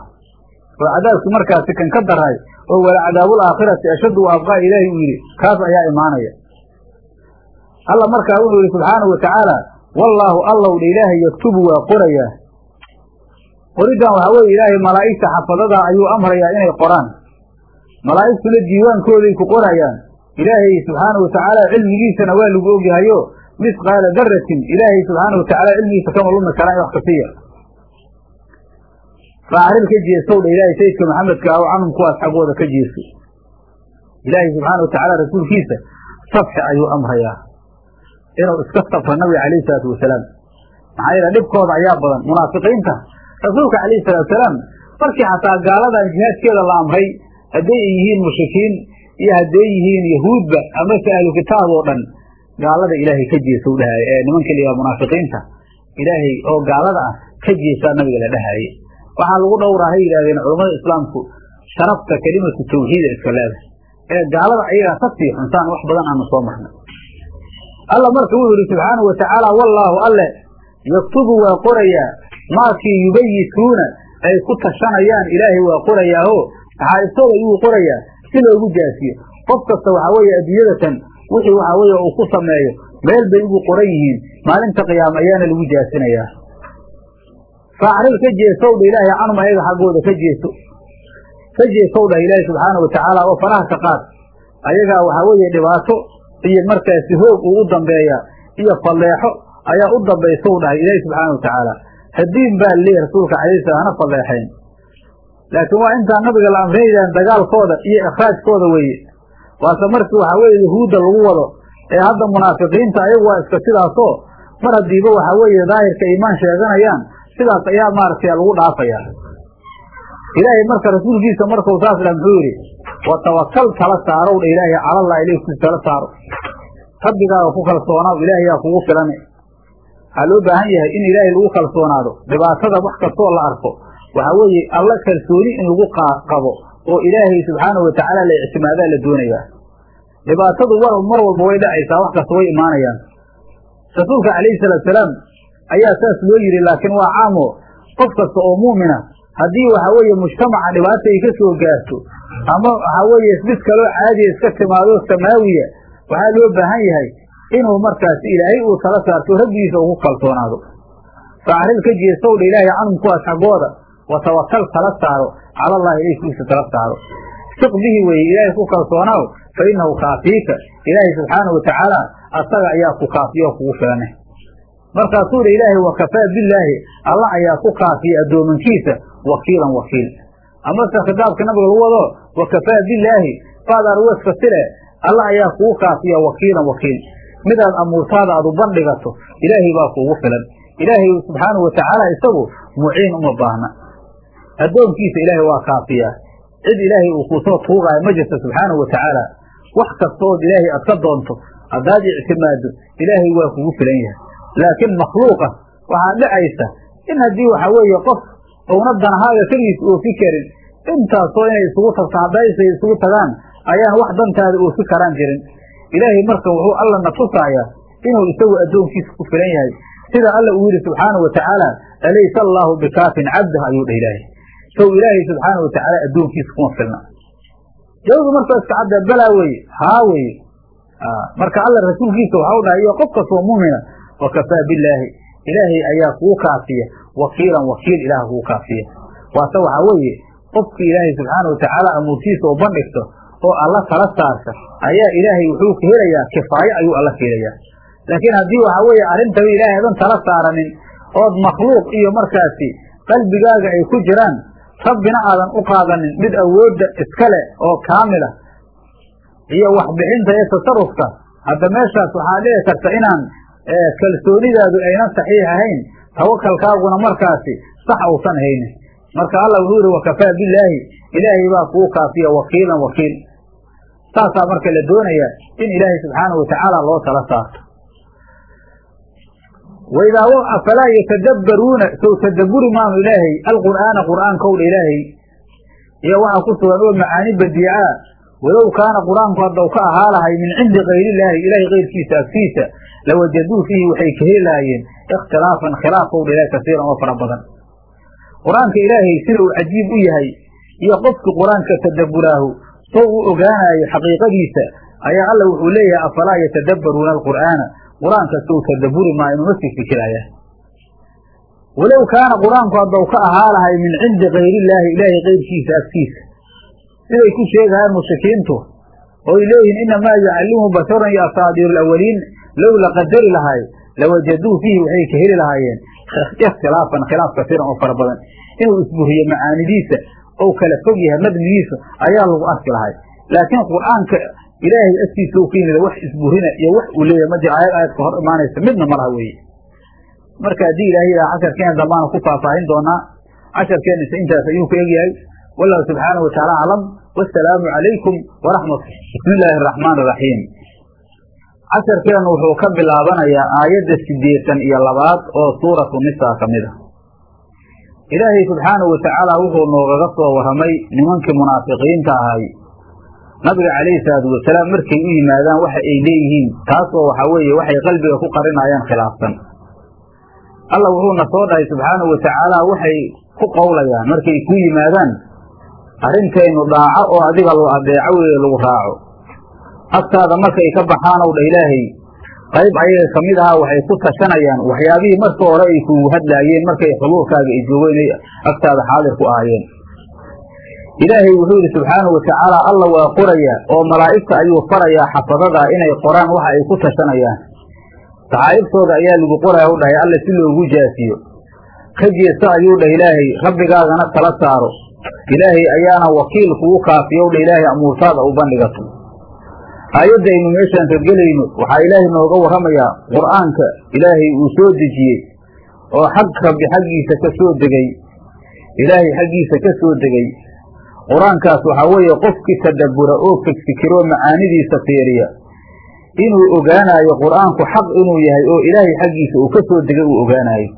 Speaker 1: oo cadaabki markaasi kan ka daray oo wala cadaabul aakhirati ashaddu wa abqaa ilaahay uu yidhi kaas ayaa imaanaya. Alla markaa wuxuu yidhi subxaanahu watacaala wallaahu allow dha ilaahay yaktubu waa qorayaa qoriddan waxaa weeye ilaahay malaa'igta xafadada ayuu amrayaa inay qoraan. Malaa'igtuna diiwaankooday ku qorayaan. Ilaahay subxaanahu watacaala cilmigiisana waa lagu ogyahayo misqaala daratin ilaahay subxaanahu watacaala cilmigiisa kama lumi karaan wax kasiya faacril ka jeesow dha ilaahay sayidka maxamedka ah canhum kuwaas xaggooda ka jeeso ilaahay subxaana watacaala rasuulkiisa safxi ayuu amrayaa. Inuu iska safro nabiga calayhi salaatu wasalaam maxaa yeele dhibkooda ayaa badan munaafiqiinta. Rasuulka calayhi salaatu wasalaam markii xataa gaaladan jihaadkeeda la amray hadday ay yihiin mushrikiin iyo hadday yihiin yahuudba amase ahlu kitaab oo dhan gaalada ilaahay ka jeesow dhahaye ee nimanka liyaa munaafiqiinta. Ilaahay oo gaalada ah ka jeesaa nabiga la dhahaye waxaa lagu dhowraa hay yidhahdeen culammada islaamku sharafta kelimatu tawxiida iska leedahay. Ee gaalada ayagaa ka sii xunsaan wax badan aanu soo marnay. Alla marka wuxuu yihi subxaanahu watacaala wallaahu alle yaktubu waa qorayaa maakii yubayituuna. Ay ku tashanayaan ilaahay waa qorayaaho. Saxaa'ibtooda ayuu qorayaa si loogu jaasiyo qof kasta waxaa weeye adduunyadatan wixii waxaa weeye uu ku sameeyo. Meel bay ugu qoran yihiin. Maalinta qiyaama ayaana lagu jaasinayaa. Faacril ka jeesow dha ilaahay canhum ayaga xaggooda ka jeeso. Ka jeesow dhah ilaahay subxaanahu watacaala oo faraha ka qaad ayagaa waxaa weeye dhibaato iyo markaasi hoog uu u dambeeya iyo falleexo ayaa u dambaysow dhahay ilaahay subxaana watacaala hadiin baa leeyahy rasuulka calayhi sala hana falleexayn. Laakiin waa intaan nabiga la amraydan dagaalkooda iyo ikhraajkooda weeye waase markii waxaa weeye yahuudda lagu wado ee hadda munaafiqiinta ayagu waa iska sidaasoo mar haddiiba waxaa weeye daahirka iimaan sheeganayaan sidaas ayaa maaragtay lagu dhaafayaa ilaahay marka rasuulkiisa markuu saas dha muxuu yidhi watawakal tala saarow dha ilaahay calallah ilayku tala saaro. Rabbigaaga ku kalsoonaaw ilaahayaa kugu filane waxaa loo baahan yahay in ilaahay lagu kalsoonaado dhibaatada wax kastoo la arko. Waxaa weeye alla kalsooni in lagu qabo oo ilaahay subxaanahu watacaala la ictimaadaa la doonayaa dhibaatadu war mar walba way dhacaysaa wax kasta way imaanayaan. Rasuulka calayhi salaatusalaam ayaa saas loo yidhi laakiin waa caamo qof kasta oo mu'mina haddii waxaa weeye mujtamaca dhibaata ay ka soo gaarto ama waxaa weeye mid kaloo caadiya iska timaado samaawiya waxaa loo baahan yahay inuu markaasi ilaahay uu tala saarto rabbigiisa ugu kalsoonaado. Faacril ka jeesowdha ilaahay canhum kuwaas xaggooda watawakal tala saaro cala allahi ilaykiisa tala saaro siq bihi weeye ilaahay ku kalsoonaaw fa innahu kaafiika ilaahay subxaanahu watacaala asaga ayaa ku kaafiya oo kugu filane markaasuu dha ilaahay wakafaa billaahi. Alla ayaa ku kaafiyey addoomankiisa wakiilan wakiil. Amase khitaabka nabiga lagu wado wakafaa billaahi faadar weska sile alla ayaa kugu kaafiya wakiilan wakiil. Midaad amuurtaada aad u bandhigato ilaahay baa kuugu filan. Ilaahay subxaanahu watacaala isagu muciin uma baahna. Addoonkiisa ilaahay waa kaafiyaa cid ilaahay uu kuusoo tuugaayo ma jirto subxaanahu watacaala wax kastood ilaahay aad ka doonto haddaad ictimaado ilaahay waa kugu filan yahay. Laakiin makhluuqa waxaa dhacaysa in haddii waxaa weeye qof uuna danahaaga keligiis oofi karin intaasoo inay isugu tagto haddaysay isugu tagaan ayaan wax dantaada oofi karaan jirin. Ilaahay marka wuxuu alla na tusaayaa inuu isagu addoonkiisa ku filan yahay. Sida alla uu yidhi subxaanahu watacaala alaysa allaahu bikaafin cabdah ayuu dhah ilaahay sow ilaahay subxaanahu watacaala addoonkiisa kuma filna. Jawabu markaa iska cadda balaa weye haa weye marka alla rasuulkiisa waxau dhahay iyo qof kastoo muumina wakafaa billaahi. Ilaahay ayaa kugu kaafiya wakiilan wakiil ilaah kugu kaafiya waase waxaa weeye qofki ilaahay subxaana watacaala amuurtiisa oo bandhigto oo alla tala saarta ayaa ilaahay wuxuu helayaa kifaayo ayuu alla ka helayaa. Laakiin haddii waxaa weeye arrintaba ilaahay adan tala saaranin ood makhluuq iyo markaasi qalbigaaga ay ku jiraan rabbina aadan u qaadanin mid awoodda iska leh oo kaamila iyo waxbixinta iyo tasarufka hadda meeshaas waxaa dhici karta inaan kalsoonidaadu aynan saxiix ahayn tawakalkaaguna markaasi sax uusan haynin. Marka alla wuxuu yihi wakafaa bilaahi ilaahay baa kuu kaafiya wakiilan wakiil. Saasaa marka la doonaya in ilaahay subxaanahu watacaala loo tala saarto afalaa yatadabbaruuna sow tadabburi maanu ilaahay alqur'aana qur'aankowdha ilaahay iyo waxaa ku sugan oo macaani badiicaa walow kaana qur'aanku haddaw ka ahaa lahay min cindi kayrillaahi ilaahay kayrkiisa agtiisa lawajaduu fiihi waxay ka heli lahaayeen ikhtilaafan khilaafowdha ilahay kasiiran oo fara badan qur'aanka ilaahay sida uu cajiib u yahay iyo qofkii qur'aanka tadabburaahu sow u ogaanaayo xaqiiqadiisa ayaa alla wuxuu leeyahay afalaa yatadabbaruuna alqur'aana qur'aanka sow tadabburi maa inuma sii fikiraya. Walow kaana qur'aanku haddaw ka ahaa lahay min cindi kayrillaahi ilaahay kayrkiisa agtiisa. Siday ku sheegayaan mushrikiintu oy leeyihiin inamaa yucallimuhu basharan iyo asaadiiru alawaliin low la qadari lahay lawajaduu fiihi waxay ka heli lahaayeen. Ikhtilaafan khilaaf kasiiran oo fara badan. Inuu isburiyo macaanidiisa ou kala fog yahay nadmigiisa ayaa lagu arki lahay. Laakiin qur'aanka ilaahay agtiisa u ka wax isburina iyo wax uu leeyahay. Ma jiro aayad aayadka hor imaanaysa midna malaha weeye. Marka haddii ilahay yidhaha casharkeena dambaana ku faahfaahin doonaa casharkeenisa intaas ayuu ku egyahay. Wallahu subxaanahu watacaala aclam. Wasalaamu calaykum waraxmatu bismi illaahi araxmaan iraxiim casharkeennu wuxuu ka bilaabanayaa aayadda siddeetan iyo labaad oo suuratu nisaa ka mid a ilaahay subxaanahu watacaala wuxuu noogaga soo warramay nimankii munaafiqiinta ahay nabiga calayhi salaatu wasalaam markay u yimaadaan waxa ay leeyihiin taasoo waxaa weeye waxay qalbiga ku qarinayaan khilaafsan. Alla wuxuuna soo dhahay subxaanahu watacaala waxay ku qowlayaan markay ku yimaadaan arrintaynu dhaaco oo adiga lo adeeco weeye lagu raaco. Agtaada markay ka baxaanow dha ilaahay qayb ayaga ka mid ahaa waxay ku tashanayaan waxyaabihii marka hore ay kugu hadlaayeen markay xuduurkaaga ay joogeen ay agtaada xaadir ku ahaayeen ilaahay wuxuu yidhi subxaanahu watacaala alla waa qorayaa oo malaa'igta ayuu farayaa xafadadaa inay qoraan waxa ay ku tashanayaan. Saxaa'ibtooda ayaa lagu qoraya u dhahay alla si loogu jaasiyo. Ka jeeso ayuu dhah ilaahay rabbigaagana tala saaro. Ilaahay ayaana wakiil kugu kaafiyow dha ilaahay amuurtaada u bandhigato. Aayaddaynu meeshaan ka gelayno waxaa ilaahay nooga warramayaa qur'aanka ilaahay uu soo dejiyey oo xag rabbi xaggiisa ka soo degay. Ilaahay xaggiisa ka soo degay qur'aankaas waxaa weeye qofkii tadabbura oo fikfikiroo macaanidiisa fiiriya. Inuu ogaanaayo qur'aanku xaq inuu yahay oo ilaahay xaggiisa uu ka soo degay uu ogaanaayo.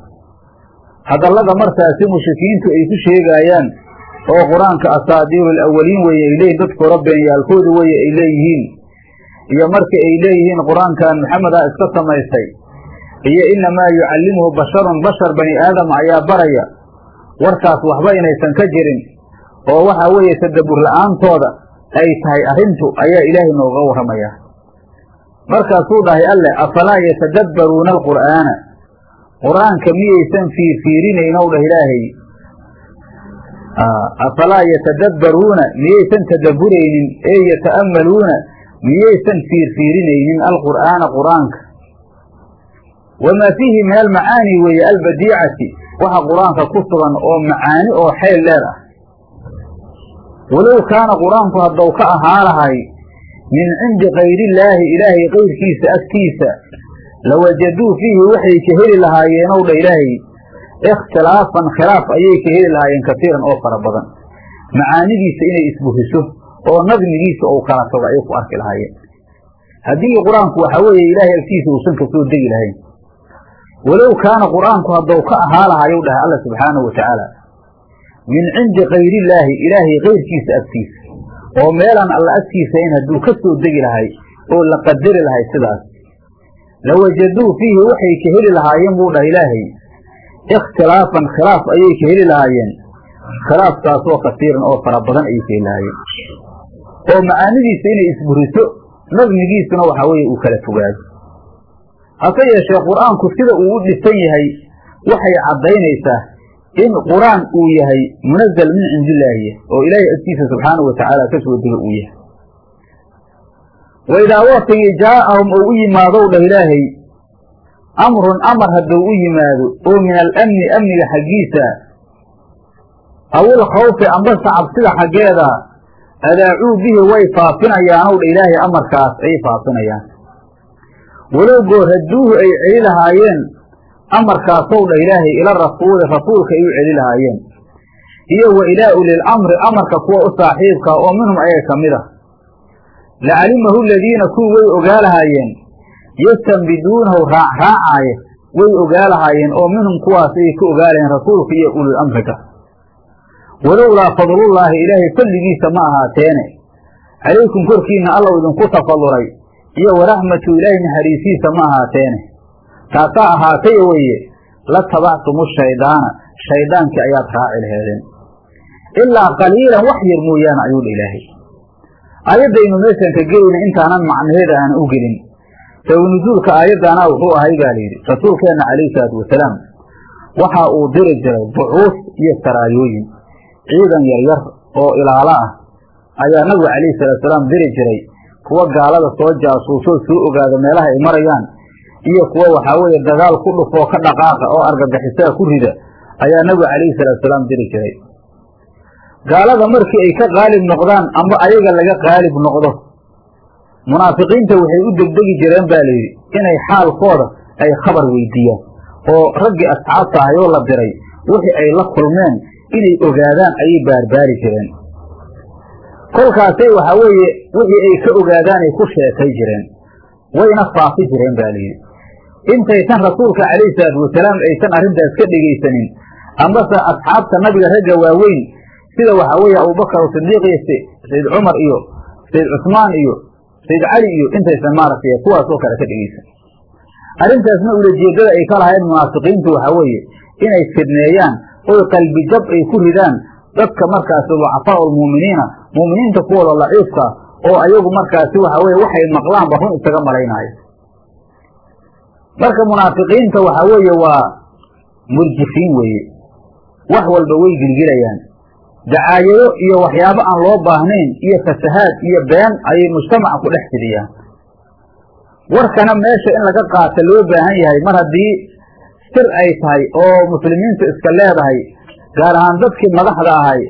Speaker 1: Hadallada markaasi mushrikiintu ay ku sheegaayaan oo qur'aanka asaadiiru alawaliin weeye ay leeyihiin dadka hore beenyaalkooda weeye ay leeyihiin iyo marka ay leeyihiin qur'aankan maxamedaa iska samaystay iyo inamaa yucallimuhu basharun bashar bani aadam ayaa baraya warkaas waxba inaysan ka jirin oo waxa weeye tadabbur la'aantooda ay tahay arrintu ayaa ilaahay nooga warramaya. Markaasuu dhahay alleh afalaa yatadabbaruuna alqur'aana? Qur'aanka miyaysan fiirfiirinaynow dhah ilaahay? Afalaa yatadabbaruuna miyaysan tadabburaynin? Ee yata'ammaluuna miyaysan fiirfiirinaynin alqur'aana qur'aanka? Wamaa fiihi min almacaani weeye albadiicati waxa qur'aanka ku sugan oo macaani oo xeel dheer ah walow kaana qur'aanku haddau ka ahaa lahay min cindi kayrillaahi ilaahay kayrkiisa agtiisa lawajaduu fiihi waxay ka heli lahaayeenow dha ilaahay. Ikhtilaafan khilaaf ayay ka heli lahaayeen kasiiran oo fara badan. Macaanidiisa inay isbuhiso oo nadmigiisa uu kala tago ayay ku arki lahaayeen. Haddii qur'aanku waxa weeye ilaahay agtiisa uusan ka soo degi lahayn. Walow kaana qur'aanku haddau ka ahaa lahayow dhahay alla subxaanahu watacaala min cindi kayrillaahi ilaahay kayrkiisa agtiisa oo meelaan alla agtiisa in hadduu ka soo degi lahay oo la qadari lahay sidaas. lawajaduu fiihi waxay ka heli lahaayeen buu dhahay ilaahay. ikhtilaafan khilaaf ayay ka heli lahaayeen. khilaafkaasoo kasiiran oo fara badan ayay ka heli lahaayeen. oo macaanidiisa inay isburiso nadmigiisuna waxaa weeye uu kala fogaado. hase yeeshee qur'aanku sida uu u dhisan yahay waxay caddaynaysaa in qur'aan uu yahay munazal min cindillaahi oo ilaahay agtiisa subxaanahu watacaala ka soo dego uu yahay. Waidaa waktigii jaa'ahum ou u yimaadow dhah ilaahay amrun amar hadduu u yimaado oo min alamni amniga xaggiisa aw ilkhawfi ambase cabsida xaggeeda adaacuu bihi way faafinayaanow dha ilaahay amarkaas ayay faafinayaan. Walow goor hadduuhu ay celi lahaayeen amarkaasow dha ilaahay ila rasuuli rasuulka ay u celi lahaayeen. Iyo wa ilaa ulil amri amarka kuwa u saaxiibka oo minhum ayaga ka mid a lacalimahu aladiina kuwii way ogaa lahaayeen yastanbiduunahu raacraacaaya way ogaa lahaayeen oo minhum kuwaas ayay ka ogaa lahayeen rasuulka iyo ulil amriga. Walowlaa fadlullaahi ilaahay fadligiisa ma ahaateene. Calaykum korkiina allow idinku tafadulay iyo waraxmatu ilaahay naxariisiisa ma ahaateene taasaa ahaatay weeye la tabactumu shaydaana shaydaankii ayaad raaci laheedeen. Ilaa qaliilan wax yar mooyaane ayuu dha ilaahay. Aayaddaynu meeshan ka gelayna intaanan macnaheeda aan u gelin. Sabanuzuulka aayaddaana wuxuu ahay baa layidhi rasuulkeenna calayhi salaatu wasalaam waxa uu diri jiray bucuus iyo saraayooyin. Ciidan yaryar oo ilaalo ah ayaa nabigu calayhi salaatusalaam diri jiray kuwa gaalada soo jaasuusoo soo ogaada meelaha ay marayaan iyo kuwa waxaa weeye dagaal ku dhufoo ka dhaqaaqa oo argagixisaa ku rida ayaa nabigu calayhi salaatusalaam diri jiray. Gaalada markii ay ka qaalib noqdaan amba ayaga laga qaalib noqdo munaafiqiinta waxay u degdegi jireen baa layidhi inay xaalkooda ay khabar weydiiyaan oo raggii asxaabta ahay oo la diray wixii ay la kulmeen inay ogaadaan ayay baarbaari jireen. Kolkaasay waxaa weeye wixii ay ka ogaadaanay ku sheekay jireen wayna faafi jireen baa layidhi intaysan rasuulka calayhi salaatu wasalaam aysan arrintaas ka dhegaysanin ambase asxaabta nabiga ragga waaweyn sida waxaa weeye abubakar sidiiq iyo sayd cumar iyo sayd cusmaan iyo sayd cali iyo intaysan maaragtay kuwaas oo kale ka dhegaysan. Arrintaasna ulajeedada ay ka lahayn munaafiqiintu waxaa weeye inay fidneeyaan oy qalbi jab ay ku ridaan dadka markaasi ducafaa almu'miniina mu'miniinta kuwooda laciifka oo ayagu markaasi waxa weye waxay maqlaanba run isaga malaynaayo marka munaafiqiinta waxaa weeye waa murjifiin weeye. Wax walba way gilgilayaan. Dacaayado iyo waxyaabo aan loo baahnayn iyo fasahaad iyo been ayay mujtamaca ku dhex fidiyaan warkana meesha in laga qaata loo baahan yahay mar haddii sir ay tahay oo muslimiintu iska leedahay gaar ahaan dadkii madaxda ahay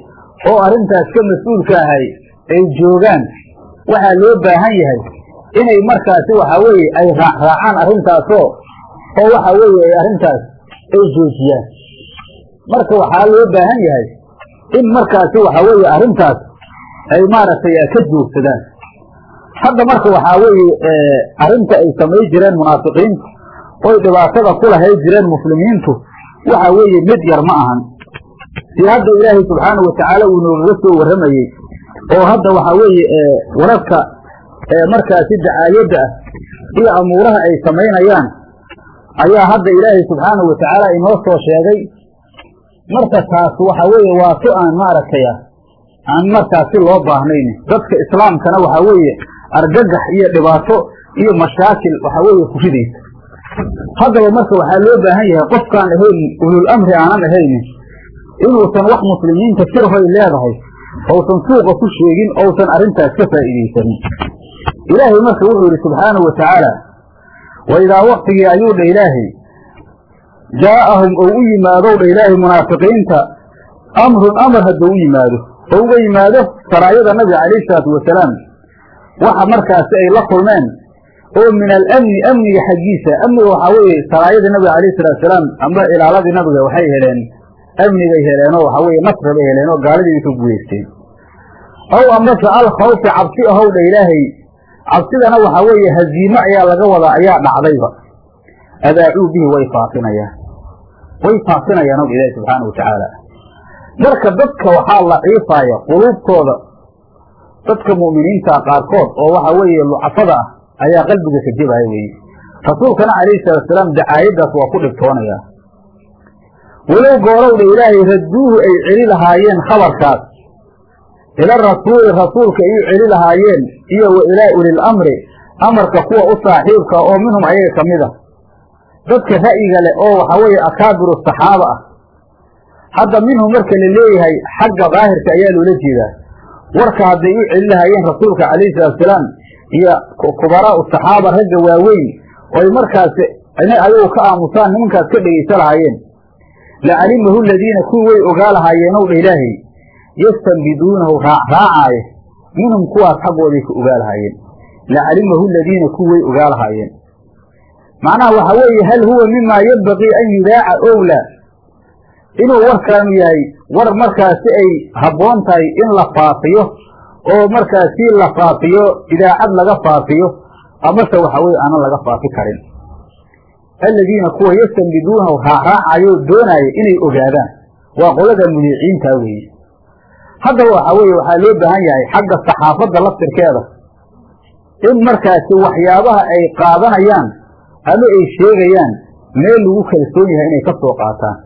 Speaker 1: oo arrintaas ka mas'uulka ahay ay joogaan waxaa loo baahan yahay inay markaasi waxaa weeye ay raacraacaan arrintaasoo oo waxaa weeye ay arrintaas ay joojiyaan. Marka waxaa loo baahan yahay in markaasi waxaa weeye arrintaas ay maaragtay ka joogsadaan. Hadda marka waxaa weeye arrinta ay samay jireen munaafiqiintu oy dhibaatada ku lahay jireen muslimiintu waxa weeye mid yar ma ahan. Si hadda ilaahay subxaanau watacaala uu noogaga soo warramayey oo hadda waxaa weeye wararka markaasi dacaayadda ah iyo amuuraha ay samaynayaan ayaa hadda ilaahay subxaanau watacaala inoo soo sheegay. Marka taas waxa weeye waa si aan maaragtay ah aan markaasi loo baahnayn. Dadka islaamkana waxaa weeye argagax iyo dhibaato iyo mashaakil waxaa weeye ku ridaysa. Haddaba marka waxaa loo baahan yahay qofkaan ahayn ulul amri aanan ahayn inuusan wax muslimiinta sirhoy leedahay ousan suuqa ku sheegin ousan arrintaas ka faa'iidaysanin ilaahay marka wuxuu yidhi subxaanahu wa tacaala wa waktigii ayuu dha ilaahay jaa'ahum ou u yimaadow dha ilaahay munaafiqiinta amrun amar hadduu u yimaado oo uga yimaado saraayada nabiga calayhi salaatu wasalaam waxa markaasi ay la kulmeen oo min alamni amniga xaggiisa amniga waxaa weeye saraayadii nabiga calayhi salatu wasalaam amba ilaaladii nabiga waxay heleen amnigay heleenoo waxaa weeye nasri bay heleen oo gaaladii bay ka guuleysteen. Ow ambase alkhawfi cabsi ahow dha ilaahay cabsidana waxaa weeye haziimo ayaa laga wadaa ayaa dhacdayba. Adaacuu bihi way faafinayaan. Way faafinayaan og ilaahi subxaana watacaala marka dadka waxaa laciifaaya quluubtooda dadka mu'miniinta qaarkood oo waxaa weeye lucafada ah ayaa qalbiga ka jebaya weeye rasuulkana calayhi salaatusalaam dacaayaddaas waa ku dhibtoonayaa walow goorowdha ilaahay radduuhu ay celi lahaayeen khabarkaas ila rasuuli rasuulka u celi lahaayeen iyo wa ilaa ulil amri amarka kuwa u saaxiibka oo minhum ayaga ka mid a dadka ra'yiga leh oo waxaa weeye akaabiru saxaaba ah. Hadda minhu marka la leeyahay xagga daahirka ayaa loola jeedaa. Warka hadday u celin lahayeen rasuulka calayhi salaatusalaam iyo kubaraau saxaaba ragga waaweyn oy markaas inay ayagu ka aamusaan nimankaas ka dhegaysa lahaayeen. Lacalimahu aladiina kuwii way ogaa lahaayeen ow dha ilaahay yastanbiduunahu raacraacaaye minhum kuwaas xaggooday ka ogaa lahaayeen lacalimahu aladiina kuwii way ogaa lahaayeen macnaha waxa weeye hal huwa mima yenbagii an yudaaca owla inuu warkaanu yahay war markaasi ay habboon tahay in la faafiyo oo markaasi la faafiyo idaacad laga faafiyo amase waxa weye aanan laga faafi karin aladiina kuwa yastanbiduunahu raacraacayo doonaya inay ogaadaan waa qolada mudiiciintaa weeye haddaba waxa weeye waxaa loo baahan yahay xagga saxaafadda laftirkeeda. In markaasi waxyaabaha ay qaadanayaan ama ay sheegayaan meel lagu kalsoon yahay inay ka soo qaataan.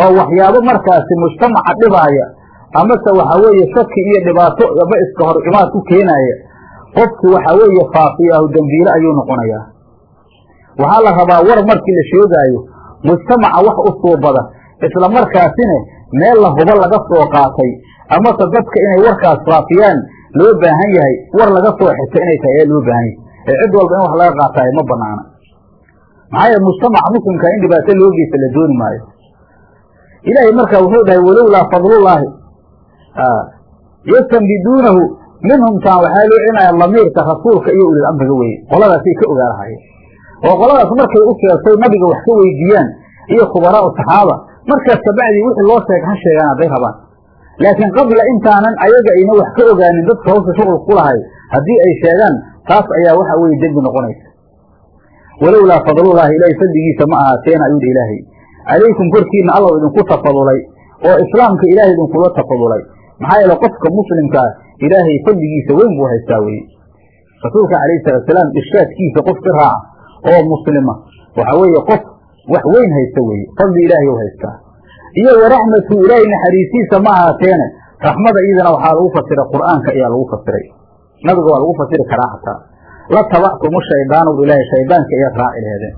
Speaker 1: Oo waxyaabo markaasi mujtamaca dhibaaya amase waxa weeye shaki iyo dhibaato ama iska hor imaad ku keenaaya. Qofki waxa weeye faafiyaahu dembiile ayuu noqonayaa. Waxaa la rabaa war markii la sheegaayo mujtamaca wax u suubada isla markaasina meel la hubo laga soo qaatay amase dadka inay warkaas faafiyaan loo baahan yahay war laga soo xito inay tahay ayaa loo baahan yahay cid walba in wax laga qaataayo ma banaana. Maxaa yeele mujtamaca muslimka in dhibaato loo geysta la dooni maayo. Ilaahay markaa wuxuu dhahay walowlaa fadlullaahi. Yastanbiduunahu minhum taan waxaa loo celinaya lamiirka rasuulka iyo ulil amriga weye qoladaasay ka ogaa lahaayeen oo qoladaas markay u sheegtay nabiga wax ka weydiiyaan iyo khubaraau saxaaba markaas kabacdii wixii loo sheeg ha sheegaan hadday rabaan. Laakiin qabla intaanan ayaga ayna wax ka ogaanin dadka hawsha shuqul ku lahay haddii ay sheegaan taas ayaa waxa weeye dembi noqonaysa. Walowlaa fadlullaahi ilaahay fadligiisa ma ahaateena ayuu dha ilaahay. Calaykum korkiina allow idinku tafadulay oo islaamka ilaahay idinkula tafadulay. Maxaa yeele qofka muslimkaa ilaahay fadligiisa weyn buu haystaa weye rasuulka calayhi salaatusalaam irshaadkiisa qof ka raaca oo muslima waxa weeye qof wax weyn haysta weeye fadli ilaahay u haystaa iyo waraxmatu ilaahay naxariisiisa ma ahaateene raxmada iyadana waxaa lagu fasiray qur'aanka ayaa lagu fasiray. Nabiga waa lagu fasiri karaa xataa. La tabactumu shaydaanu ilaahay shaydaanka ayaad raaci laheedeen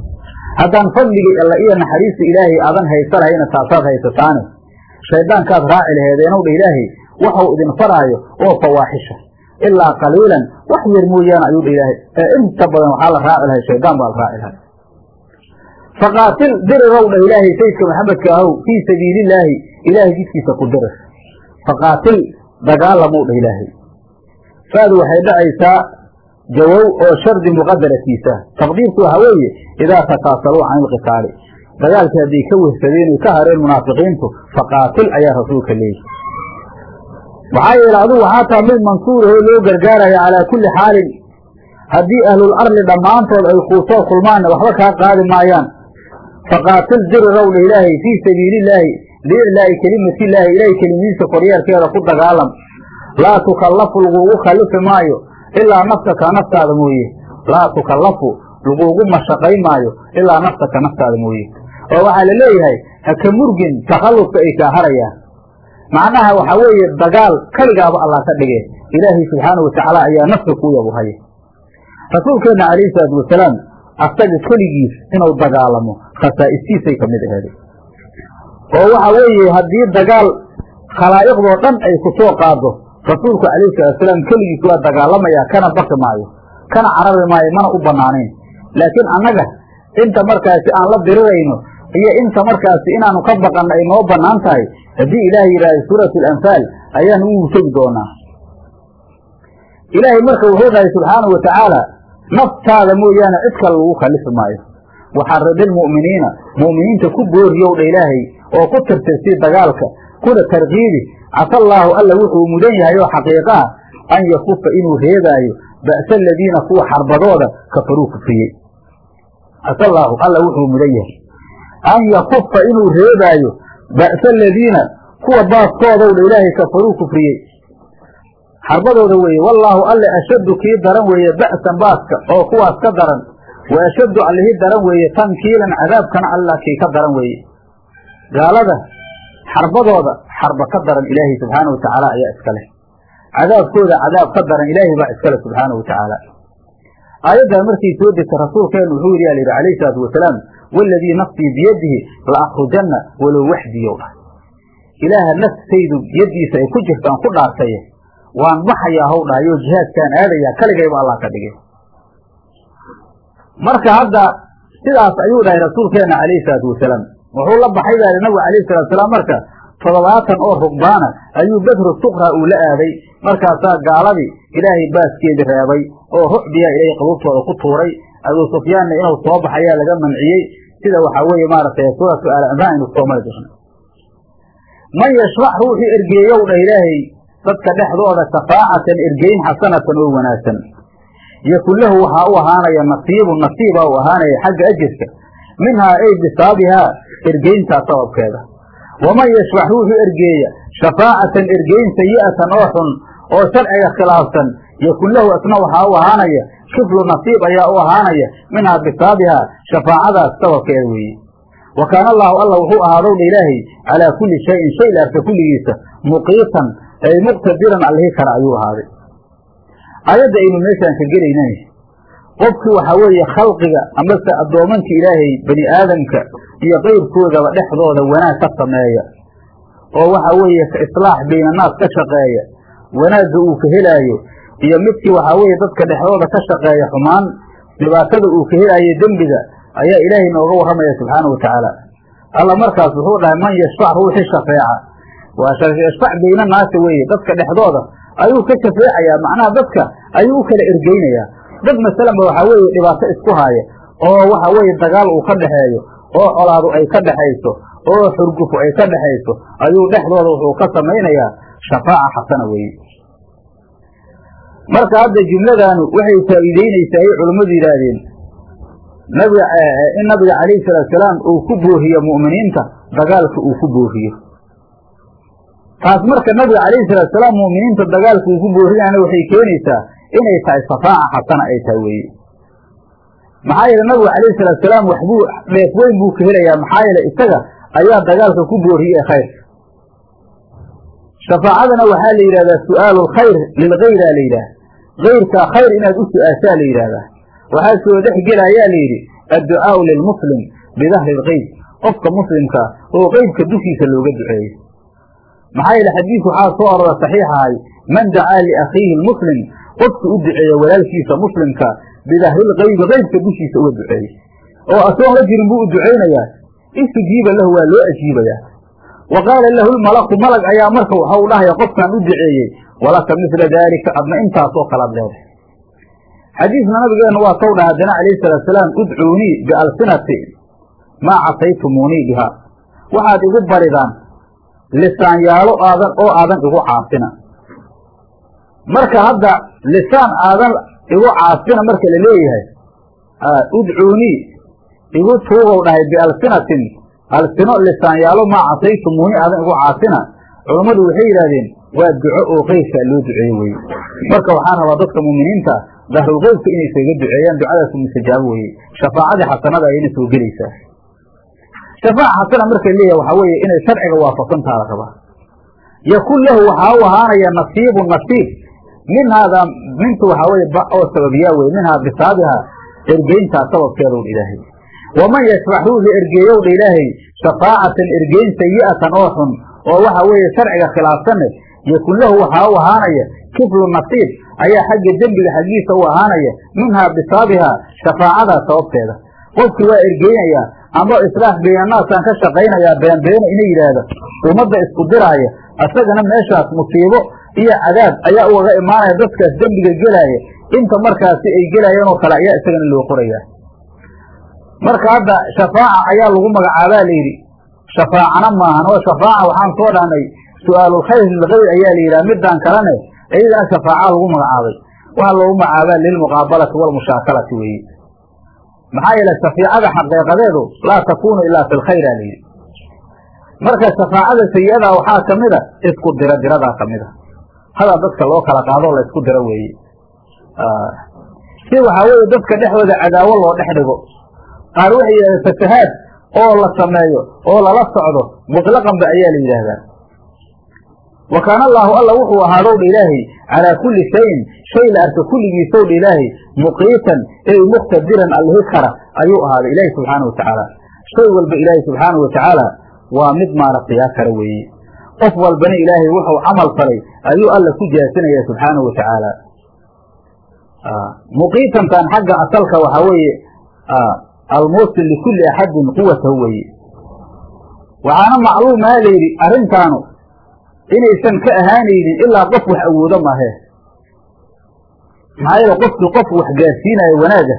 Speaker 1: haddaan fadligii alla iyo naxariista ilaahay aadan haysa lahayna taasaad haysataane shaydaankaad raaci laheedeen ow dha ilaahay waxau idin faraayo oo fawaaxisha ilaa qaliilan wax yar mooyaane ayuu ilaahay. Ee inta badan waxaa la raaci lahay shaydaan baa la raaci lahay faqaatil dirirow dha ilaahay sayidka maxamedka ahow fii sabiilillaahi ilaahay jidkiisa ku dirir faqaatil dagaalamow dha ilaahay. Faadu waxay dhacaysaa jawow oo shardi muqadaratiisa. Taqdiirku waxa weeye idaa takaasaluu can ilqitaali dagaalkii hadday ka wehsadeen oy ka hareen munaafiqiintu faqaatil ayaa rasuulka leeyihi maxaa yeele adigu waxaa taa mid mansuurahoo loo gargaaraya calaa kulli xaalin. Haddii ahlul arli dhammaantood ay kuusoo kulmaanna waxba kaa qaadi maayaan faqaatil dirirowdha ilaahay fii sabiilillaahi liiclaa'i kelimatillaahi ilaahay kelimadiisa koryeerkeeda ku dagaalam laa tukallafu lagugu kallifi maayo ilaa nafsaka naftaada mooye laa tukallafu lagugu mashaqay maayo ilaa nafsaka naftaada mooye oo waxaa la leeyahay haka murgin takhallufka ay kaa harayaan macnaha waxaa weeye dagaal keligaaba allah ka dhige ilaahay subxaanau watacaala ayaa nafta kuu yabu haya rasuulkeenna calayhi salaatu wasalaam asaga keligiis inuu dagaalamo. Khasaa'istiisay ka mid aheeday oo waxa weeye haddii dagaal khalaa'iqdoo dhan ay ku soo qaado rasuulku calayhi salaatusalaam keligiis waa dagaalamayaa kana baki maayo kana carari maayo mana u banaanayn laakiin annaga inta markaasi aan la dirirayno iyo inta markaasi inaanu ka baqanno ay noo bannaan tahay haddii ilaahay yidhaahda suuratu alanfaal ayaanu ugu tegi doonaa. Ilaahay marka wuxuu dhahay subxaanau watacaala naftaada mooyaane cid kale lagu kallifi maayo. Waxaridilmu'miniina mu'miniinta ku booriyow dha ilaahay oo ku tirtirsii dagaalka kuna tarkiibi casa allaahu alla wuxuu mudan yahay oo xaqiiqa ah an yakufa inuu reebaayo ba'sa aladiina kuwa xarbadooda kafaruu kufriyey casa allaahu alla wuxuu mudan yahay. An yakufa inuu reebaayo ba'sa aladiina kuwa baaskoodow dha ilaahay kafaruu kufriyey xarbadooda weeye wallaahu alle ashaddu kii daran weeye ba'san baaska oo kuwaas ka daran wa ashaddu allihii daran weeye tankiilan cadaabkana alla kii ka daran weeye. Gaalada xarbadooda xarba ka daran ilaahay subxaanau watacaala ayaa iska leh. Cadaabkooda cadaab ka daran ilaahay baa iska leh subxaanau watacaala aayaddaa markay soo degta rasuulkeenu wuxuu yidhi alayidhi alayhi salaatu wasalaam waaladii nafsii biyadihi la akhrujanna walow waxdiyow dhah ilaaha naftaydu yaddiisa ay ku jirtaan ku dhaartaye waan baxayaa haw dhahay oo jihaadkaan aadayaa kaligayba allah ka dhigay. Marka hadda sidaas ayuu dhahay rasuulkeena calayhi salaatu wasalaam wuxuu la baxay baa nabigu alayhi salatu wasalaam marka toddobaatan oo rugbaana ayuu bedru sukra uu la aaday. Markaasaa gaaladii ilaahay baaskeedii reebay oo rucbiya ilaahay qabuubtooda ku tuuray. Abuu sufyaanna inuu soo baxayaa laga manciyey. Sida waxaa weeye maaragtay suuratu aynu ku soo mari jirno man yashfac ruuxii ergeeyow dha ilaahay dadka dhexdooda shafaacatan ergeyn xasanatan oo wanaagsan. Yakun lahu waxaa u ahaanaya nasiibun nasiibaa u ahaanaya xagga ajirka. Minhaa ay bisaabihaa ergeyntaa sababkeeda. Waman yashfac ruuxu ergeeya shafaacatan ergeyn sayi'atan oo xun oo sharciga khilaafsan yakun lahu isna waxaa u ahaanaya kiflu nasiib ayaa u ahaanaya minhaa bisaabihaa shafaacadaas sababkeeda weeye. Wa kaana allaahu alla wuxuu ahaadowdha ilaahay calaa kulli shayin shay laarka kulligiisa muqiitan ay muqtadiran allihi kara ayuu ahaaday. Aayadda aynu meeshaan ka gelaynay qofkii waxaa weeye khalqiga amase addoomanka ilaahay bani aadamka iyo qayrkoodaba dhexdooda wanaag ka sameeya oo waxa weeye islaax baynanaas ka shaqeeya wanaagga uu ka helaayo iyo midkii waxaa weeye dadka dhexdooda ka shaqeeya xumaan dhibaatada uu ka helaayo dembiga ayaa ilaahay nooga warramaya subxaana wa tacaala. Alla markaas wuxuu dhahay man yashfac ruuxi shafeeca waa yashfac bayna naasi weeye dadka dhexdooda ayuu ka shafeecayaa macnaha dadka ayuu u kala ergeynayaa dad masalanba waxaa weeye dhibaato isku haaya oo waxa weeye dagaal uu ka dhexeeyo oo colaadu ay ka dhexayso oo xurgufu ay ka dhexayso ayuu dhexdooda wuxuu ka samaynayaa shafaaca xasana weeye. Marka hadda jumladaanu waxay faa'iideynaysaa ay culammadu yidhaahdeen nabiga in nabiga calayhi salaatusalaam uu ku booriyo mu'miniinta dagaalka uu ku booriyo taas marka nabiga calayhi mu'miniinta dagaalka uu ku booriyana waxay keenaysaa inay tahay shafaaca xasana ay tahay weeye. Maxaa yeele nabigu calayhi salaatusalaam waxbuu dheef weyn buu ka helayaa maxaa yeele isaga ayaa dagaalka ku booriyey khayrka shafaacadana waxaa la yidhahdaa su'aalu lkhayr lilgayra la yidhaah. Gayrkaa khayr inaad u su'aashaa la yidhahdaa waxaa soo dhex gelayaa la yidhi adducaau lilmuslim bidahri lgeyb qofka muslimkaa oo qeybka dushiisa looga duceeyo maxaa yeele xadiis waxaa soo arora saxiix ahay man dacaa liakhiihi lmuslim qofka u duceeya walaalkiisa muslimka bidahril geybi qeybka dushiisa uga duceeyey oo asoon la jirin buu u ducaynayaa istijiiba lahu waa loo ajiibayaa. Wa qaala lahu lmalaku malag ayaa marka waxau dhahaya qofkan u duceeyey walaka mila daalika adna intaasoo kalaad leedahay xadiisna nabigeena waa taw dhaha haddana calayhi salaatusalaam udcuunii bialsinati maa casaytumuunii bihaa. Waxaad igu baridaan lisaanyaalo aadan oo aadan igu caasina. Marka hadda lisaan aadan igu caasina marka la leeyahay udcuunii igu tuugow dhahay bialsinatin. Alsino lisaanyaalo maa casaytumuuni aadan igu caasina. Culammadu waxay yidhahdeen waa duco oo keyrkaa loo duceeye weye marka waxaan rabaa dadka muuminiinta dahrulqeybka inay isaga duceeyaan ducadaas mustajaabo weye shafaacadii xasanada ayayna soo gelaysaa shafaaca xasana marka leeyahay waxaa weeye inay sharciga waafaqsantaa la rabaa. Yakun lahu waxaa u ahaanaya nasiibu nasiib. Min haadaa mintu waxaa weye ba oo sababiyaa weye minhaa bisaabiha ergeyntaa sababkeedow dha ilaahay. Waman yashfac ruuxi ergeeyowdha ilaahay shafaacatan ergeyn sayi'atan oo xun oo waxa weeye sharciga khilaafsanne yakun lahu waxaa u ahaanaya kiflu nasiib ayaa xagga dembiga xaggiisa u ahaanaya minhaa bisaabihaa shafaacadaa sababteeda qofkii waa ergeynayaa ama islaax beynanaasaan ka shaqaynayaa beenbeena ina yidhaahda ummadda isku diraaya asagana meeshaas musiibo iyo cadaab ayaa ugaga imaanaya dadkaas dembiga gelaaya inta markaasi ay gelaayeen oo kale ayaa isagana loo qorayaa marka hadda shafaaca ayaa lagu magacaabaa la yidhi. Shafaacana maahan oo shafaaca waxaan soo dhahnay su'aalulkhayr lilgayr ayaa la yidhaha midaan kalene iyadana shafaaca lagu magacaabay. Waxaa loogu magacaabaa lilmuqaabalati walmushaakalati weeye maxaa yeele shafiicada xaqiiqadeedu laa takuunu ilaa fi lkhayr a layidhi marka shafaacada sayi-ada waxaa kamida isku dira diradaa kamida hadaa dadka loo kala qaadoo la isku diro weeye. Si waxaa weeye dadka dhexdooda cadaawo loo dhex dhigo. Qaar waxay yidhahdeen fasahaad oo la sameeyo oo lala socdo mutlaqanba ayaa la yidhaahdaa wa kaana allaahu alla wuxuu ahaadowdha ilaahay calaa kulli shayin shay la arka kulligiisowdha ilaahay muqiitan ey muqtadiran allihi kara ayuu ahaaday ilaahi subxaana wa tacaala. Shay walba ilaahay subxaana wa tacaala waa mid maaragtay yaa kara weeye qof walbana ilaahay wuxuu camal falay ayuu alla ku jaasinaya subxaana wa tacaala. Muqiitantan xagga asalka waxaa weeye almuusil likulli axadin quwatahu weeye waxaana macluumaa layidhi arrintaanu inaysan ka ahaanaynin ilaa qof wax awoodo mahe maxaa yeele qofkii qof wax gaarsiinayo wanaaga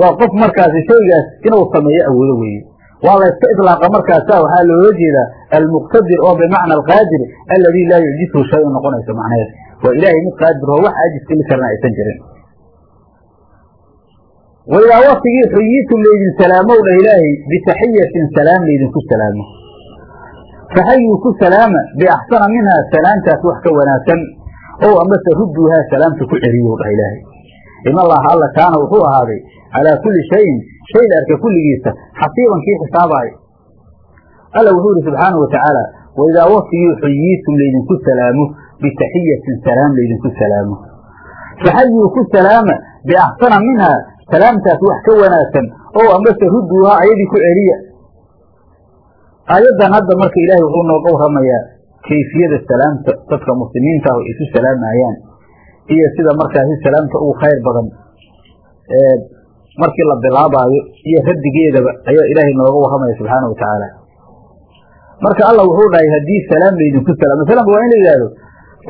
Speaker 1: waa qof markaasi shaygaas inuu sameeyo awoodo weeye. Waa la yska iطlaaqa markaasa waxaa loola jeedaa almuqtadir oo bimacna alqaadir alladii laa yucjizhu shay un noqonayso macnaheed. Waa ilaahay mid qaadir oo wax ajis geli karna aysan jirin. Waidaa waktigii xuyitum laydin salaamow ilaahay bitaxiyatin salaam laydinku salaamo faxayuu ku salaama biaxsana minhaa salaamtaas wax ka wanaagsan ow amase rudduuhaa salaamta ku celiyow dhah ilaahay in allaha alla kaana wuxuu ahaaday calaa kulli shayin shay la arka kulligiisa xasiiban kii xisaabaayo alla wuxuu yihi subxaana wa tacaala waidaa waktigii xuyiitum laydinku salaamo bitaxiyatin salaam laydinku salaamo faxayuu ku salaama biaxsana minhaa salaamtaas wax aayaddan hadda marka ilaahay wuxuu nooga warramayaa kayfiyada salaamta dadka muslimiinta ah isu salaamayaan iyo sida markaasi salaamta ugu khayr badan markii la bilaabaayo iyo raddigeedaba ayaa ilaahay nooga warramaya subxaana wa tacaala. Marka allah wuxuu dhahay haddii salaam laydinku salaam masalanba waa in la yidhahdo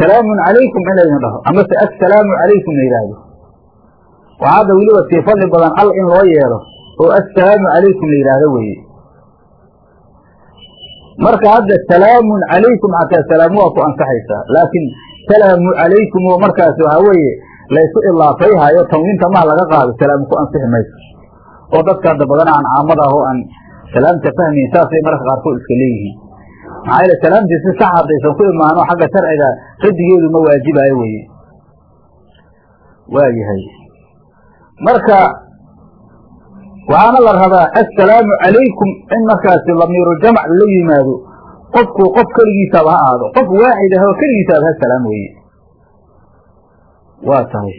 Speaker 1: salaamun calaykum in laydin dhaho amase assalaamu calaykum la yidhaahdo. Waxaa weliba sii fadli badan al in loo yeelo oo assalaamu calaykum la yidhaahdo weeye marka hadda salaamun calaykum xataa salaamu waa ku ansaxaysaa laakiin salaamu calaykum oo markaas waxaa weeye laysu ilaafayhayo tanwiinta maha laga qaado salaamu ku ansixi mayso. Oo dadka hadda badan aan caamada ah oo aan salaamta fahmayn saasay mararka qaarkood iska leeyihiin. Maxaa yeele salaamtii si sax haddaysan ku imaano xagga sharciga radigeedu ma waajibayo weye waa yahay marka waxaana la rabaa assalaamu calaykum. In markaasi lamiiru jamc la yimaado qofku qof keligiisaaba ha ahaado qof waaxid ah oo keligiisaaba ha salaam weeye. Waa tahay.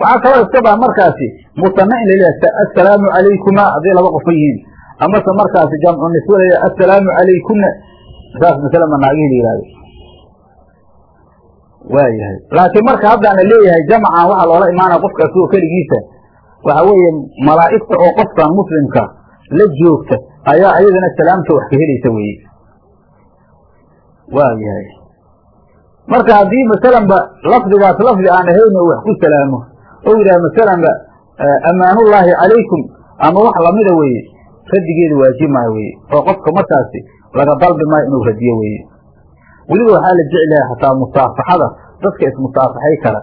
Speaker 1: Waxaa kaloo iska baa markaasi musana in la leeyahay assalaamu calaykuma hadday laba qofa yihiin. Amase markaasi jamcu niswa la leeyahay assalaamu calaykuna saas masale ma naagihii la yihahdo waa yahay. Laakiin marka haddaana leeyahay jamcan waxaa loola imaanaya qofkaasi oo keligiisa waxa weeye malaa'igta oo qofkan muslimka la joogta ayaa ayadana salaamta wax ka helaysa weeye. Waa yahay. Marka haddii masalanba lafdigaas lafdi aan ahayn oo wax ku salaamo oo yidhaha masalanba amaanullaahi calaykum ama wax lamida weeye waajib maayo weye oo qofka markaasi laga dalbi maayo inuu radiyo weeye. Weliba waxaa la jeclahay xataa musaafaxada dadka ismusaafaxay kara.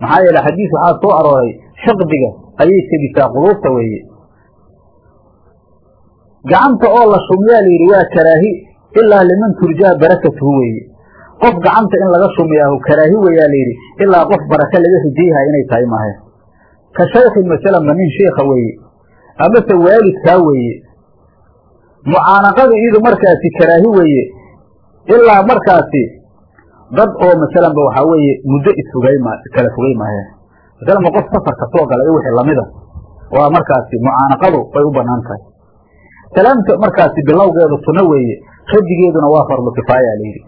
Speaker 1: Maxaa yeele xadiis waxaa soo arooray xiqdiga ayay tegisaa quluubta weeye. Gacanta oo la shumyaa la yidhi waa karaahi ilaa liman turjaa barakatuhu weeye. Qof gacanta in laga shumiyaahu karaahi weyaa layidhi ilaa qof baraka laga rijayhaya inay tahay maahe. Ka shaykhin masalanba nin sheikha weeye amase waalidkaa weeye. Mucaanaqada iyadu markaasi karaahi weeye ilaa markaasi dad oo masalanba waxaa weeye muddo isfugay ma kala fogay maahe masalanba qof safarka soo gala iyo wixii lamida waa markaasi mucaanaqadu way u bannaan tahay salaamta markaasi bilowgeedu sunno weeye radigeeduna waa fardu kifaaya layidhi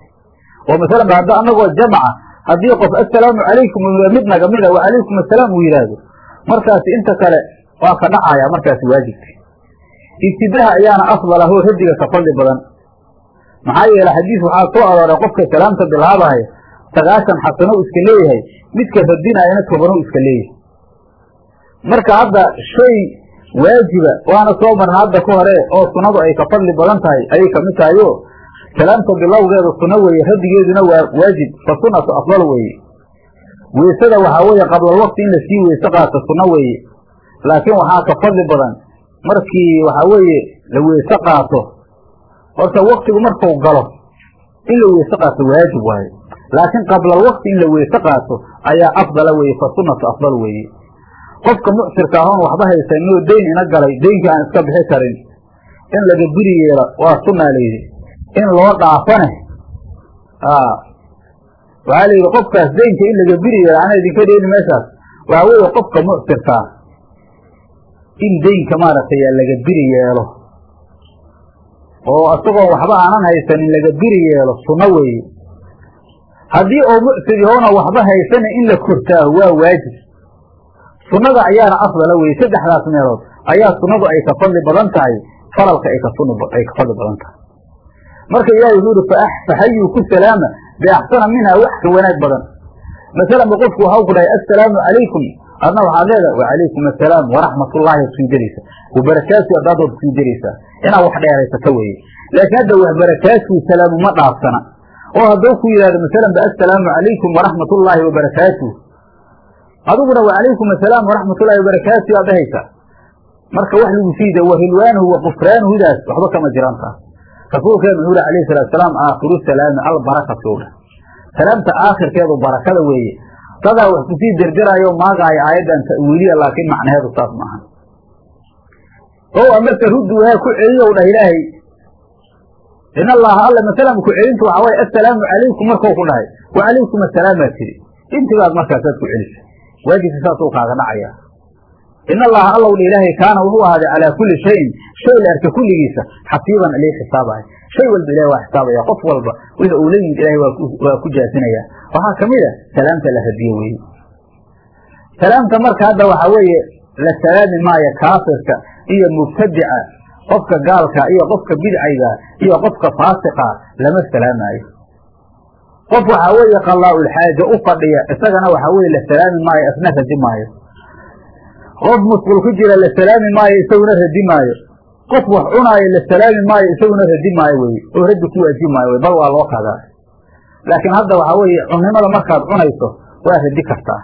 Speaker 1: oo masalanba hadda anagoo jamca haddii qof assalaamu calaykum mid nagamida wacalaykum assalaam uu yidhaahdo. Markaasi inta kale waa ka dhacaya markaasi waajibka. Ibtidaha ayaana afdal ah oo radiga ka fadli badan. Maxaa yeele xadiis waxaa soo arooray qofka salaamta bilaabaya sagaashan xasano iska leeyahay midka radinaayana tobano iska leeyahay. Marka hadda shay waajiba waana soo marna hadda ka hore oo sunadu ay ka fadli badan tahay ayay ka mid tahay o salaamta bilowgeeda suno weeye radigeeduna waa waajib fa sunatu afdal weeye. Weysada waxaa weeye qablalwaqti in la sii weyse qaato sunno weeye. Laakiin waxaa ka fadli badan markii waxaa weeye la weyse qaato. Horta waktigu markuu galo in la weyse qaato waajib waaye laakiin qablalwaqti in la weyse qaato ayaa afdala weeye fa sunatu afdal weeye. Qofka mucsirka ahoon waxba haysanoo deyn ina galay deynkii aan iska bixi karin in laga biri yeelo waa sunnaa layidhi in loo dhaafane waxaa la yidhi qofkaas daynka in laga biri yeelo ana idinka dheeni meeshaas. Waxaa weeye qofka mucsirkaa in daynka maaragtay laga biri yeelo. Oo isagoon waxba aanan haysanin laga biri yeelo sunno weeye haddii oo mucsir yahoona waxba haysana in la kortaaho waa waajib. Sunnada ayaana afdala weye saddexdaas meelood. Ayaa sunnadu ay ka fadli badan tahay faralka ay ka fadli badan tahay. Marka ilahi wuxuu ihi faxayuu ku salaama biaxsana minha wax ka wanaag badan. Masalanba qofku waxau ku dhahay assalaamu calaykum adna waxaad leedahay wacalaykum assalaam waraxmatullaahi ad gelaysa wabarakaatu adaadood sii gelaysaa inaad wax dheeraysata weeye. Laakiin hadda wax barakaatu salaamu dhaafsana oo hadduu ku yidhahdo masalanba assalaamu calaykum waraxmatullaahi wabarakaatu adiguna wacalaykum assalaam waraxmatullahi wabarakaatu aad dhahaysaa. Marka wax lagu siida wa rilwaanuhu wa waxba kama jiraan taas. Rasuulkeenu wuxuu yhi alayh salatu salaam aakhiru salaami albarakatu dha salaamta aakhirkeedu barakada weeye. Dadaa wax ku sii derderaayo maagaayo aayaddan ta'wiiliya laakiin macnaheedu saas maaha. O marka rudduhaa ku celiyow dhah ilaahay in allaha alla masalan ku celintu waxaa waye assalaamu calaykum markuu ku dhahay wa calaykum assalaamaa tiri intibaad markaasaad ku celisa waajibka saasuu kaaga dhacaya in allaha allow dha ilaahay kaana wuxuu ahaaday calaa kulli shayin shay la arka kulligiisa xasiiban alii xisaabaya shay walba ilahay waa xisaabaya qof walba wix uu la yimid ilahay waa ku jaasinaya waxaa ka mid a salaamta la hadiye weeye salaamta marka hadda waxaa weeye la salaami maayo kaafirka iyo mubtadica qofka gaalka iyo qofka bidcayga iyo qofka faasiqa lama salaamaayo. Qof waxaa weeye qalaa-ulxaaja u fadhiya isagana waxaa weye la salaami maayo isna radi maayo. Qof musqul ku jira la salaami maayo isaguna radi maayo. Qof wax cunaayo la salaami maayo isaguna radi maayo weye oo raddi ku waajibi maayo wey bal waa loo qadaa laakiin hadda waxaa weeye cunnimada markaad cunayso waa radi kartaa.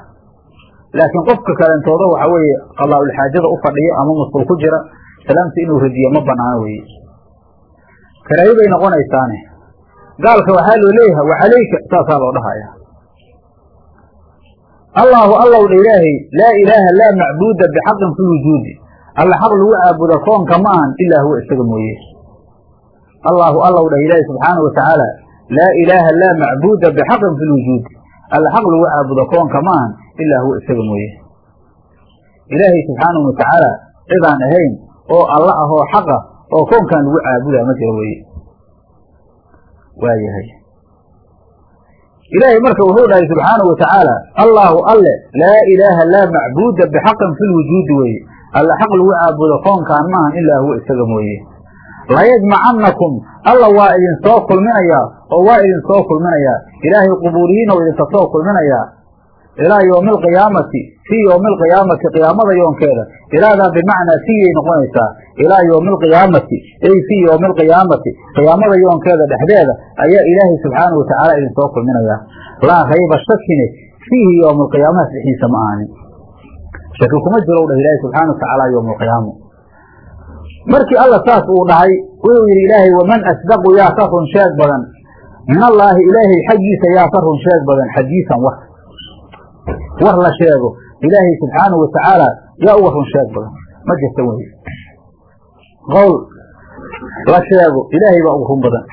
Speaker 1: Laakiin qofka kalentooda waxaa weeye qalaa-ulxaajada u fadhiya ama musqul ku jira salaamta inuu radiyo ma banaano weye karaahi bay noqonaysaane. Gaalka waxaa loo leeyahay wacalayka saasaa loo dhahaya. Allaahu allow dha ilaahay laa ilaaha laa macbuuda bixaqin fi wujuudi alla xaq lagu caabudo koonka ma ahan ilaa huwa isaga mooye. Allaahu allow dhah ilaahay subxaanau watacaala laa ilaaha laa macbuuda bixaqin fi lwujuudi alla xaq lagu caabudo koonka ma ahan ilaa huwa isaga mooye. Ilaahay subxaanahu watacaala cidaan ahayn oo alla ahoo xaqa oo koonkan lagu caabudaa ma jiro weye waayahay. Ilaahay marka wuxuu dhahay subxaanahu watacaala allaahu alle laa ilaaha laa macbuuda bixaqin fi lwujuudi weeye. Alla xaq lagu caabudo koonkaan maahan ilaa huwa isaga mooye. Layajmacannakum alla waa idin soo kulminayaa oo waa idin soo kulminayaa. Ilaahay qubuuriyiin oo idinka soo kulminayaa ilaa yowmi alqiyaamati fii yowmi alqiyaamati qiyaamada yoonkeeda. Ilaadaa bimacnaa siyay noqonaysaa ilaa yowmi alqiyaamati ey fii yowmi alqiyaamati qiyaamada yoonkeeda dhexdeeda ayaa ilaahay subxaanahu watacaala idin soo kulminayaa. Laa rayba shakine fiihi yowma alqiyaamaha dhexdiisa ma ahaanin. Shaki kuma jiro u dhah ilaahay subxana watacaala yowma alqiyaama markii alla saas uu dhahay wuxuu yidhi ilaahay waman asdaqu yaa ka run sheeg badan. Min allaahi ilaahay xaggiisa yaa ka run sheeg badan xadiisan war war la sheego ilaahay subxaanahu watacaala yaa uga run sheeg badan. Ma jirta wey qowl la sheego ilaahay baa uga run badan.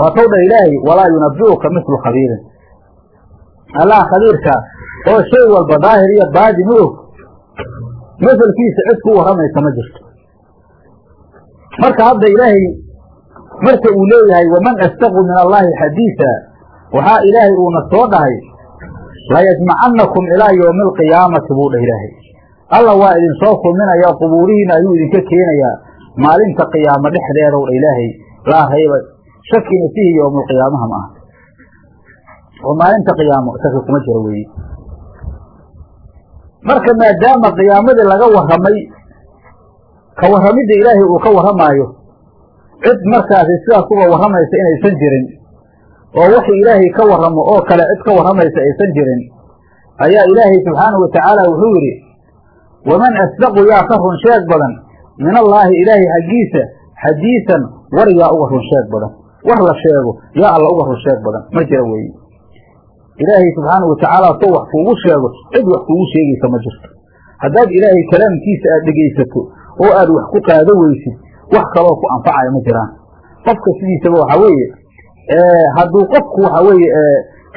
Speaker 1: Waatw dha ilaahay walaa yunabiuka mislu khabiirin. Allah khabiirka oo shay walba daahir iyo baadin u og. Maselkiisa cid ku warramaysa ma jirto. Marka hadda ilaahay marka uu leeyahay waman astaqu min allaahi xadiisa waxaa ilaahay uuna soo dhahay layajmacannakum ilaa yowmi alqiyaamati buu dhah ilaahay. Alla waa idin soo kulminayaa qubuurihiina ayuu idinka keenayaa maalinta qiyaamo dhexdeedow dha ilaahay laa rayba shakina fihi yowma alqiyaamaha ma aha. Oo maalinta qiyaamo shaki kuma jiro weeye marka maadaama qiyaamadii laga warramay ka warramidda ilaahay uu ka warramaayo cid markaasi sidaas uga warramaysa inaysan jirin oo wixii ilaahay ka warramo oo kale cid ka warramaysa aysan jirin ayaa ilaahay subxaanahu watacaala wuxuu yidhi waman asdaqu yaa ka run sheeg badan min allaahi ilaahay xaggiisa xadiisan war yaa uga run sheeg badan. War la sheego yaa alla uga run sheeg badan. Ma jira weeye ilaahay subxaanahu watacaala soo wax kuugu sheego cid wax kuugu sheegaysa ma jirto. Haddaad ilaahay kalaamkiisa aad dhegaysato oo aad wax ku qaado weysid wax kaloo ku anfacaya ma jiraan. Qofka sidiisaba waxaa weeye hadduu qofku waxa weeye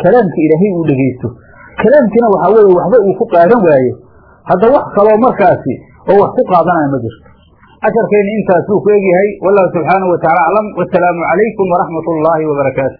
Speaker 1: kalaamka ilaahay uu dhegeysto kalaamkiina waxaa weeye waxba uu ku qaadan waayo. Hadda wax kaloo markaasi oo wax ku qaadanaya ma jirto. Casharkeenna intaas buu ku egyahay. Wallahu subxaanahu wa tacala aclam wasalaamu calaykum waraxmat ullaahi wabarakaatu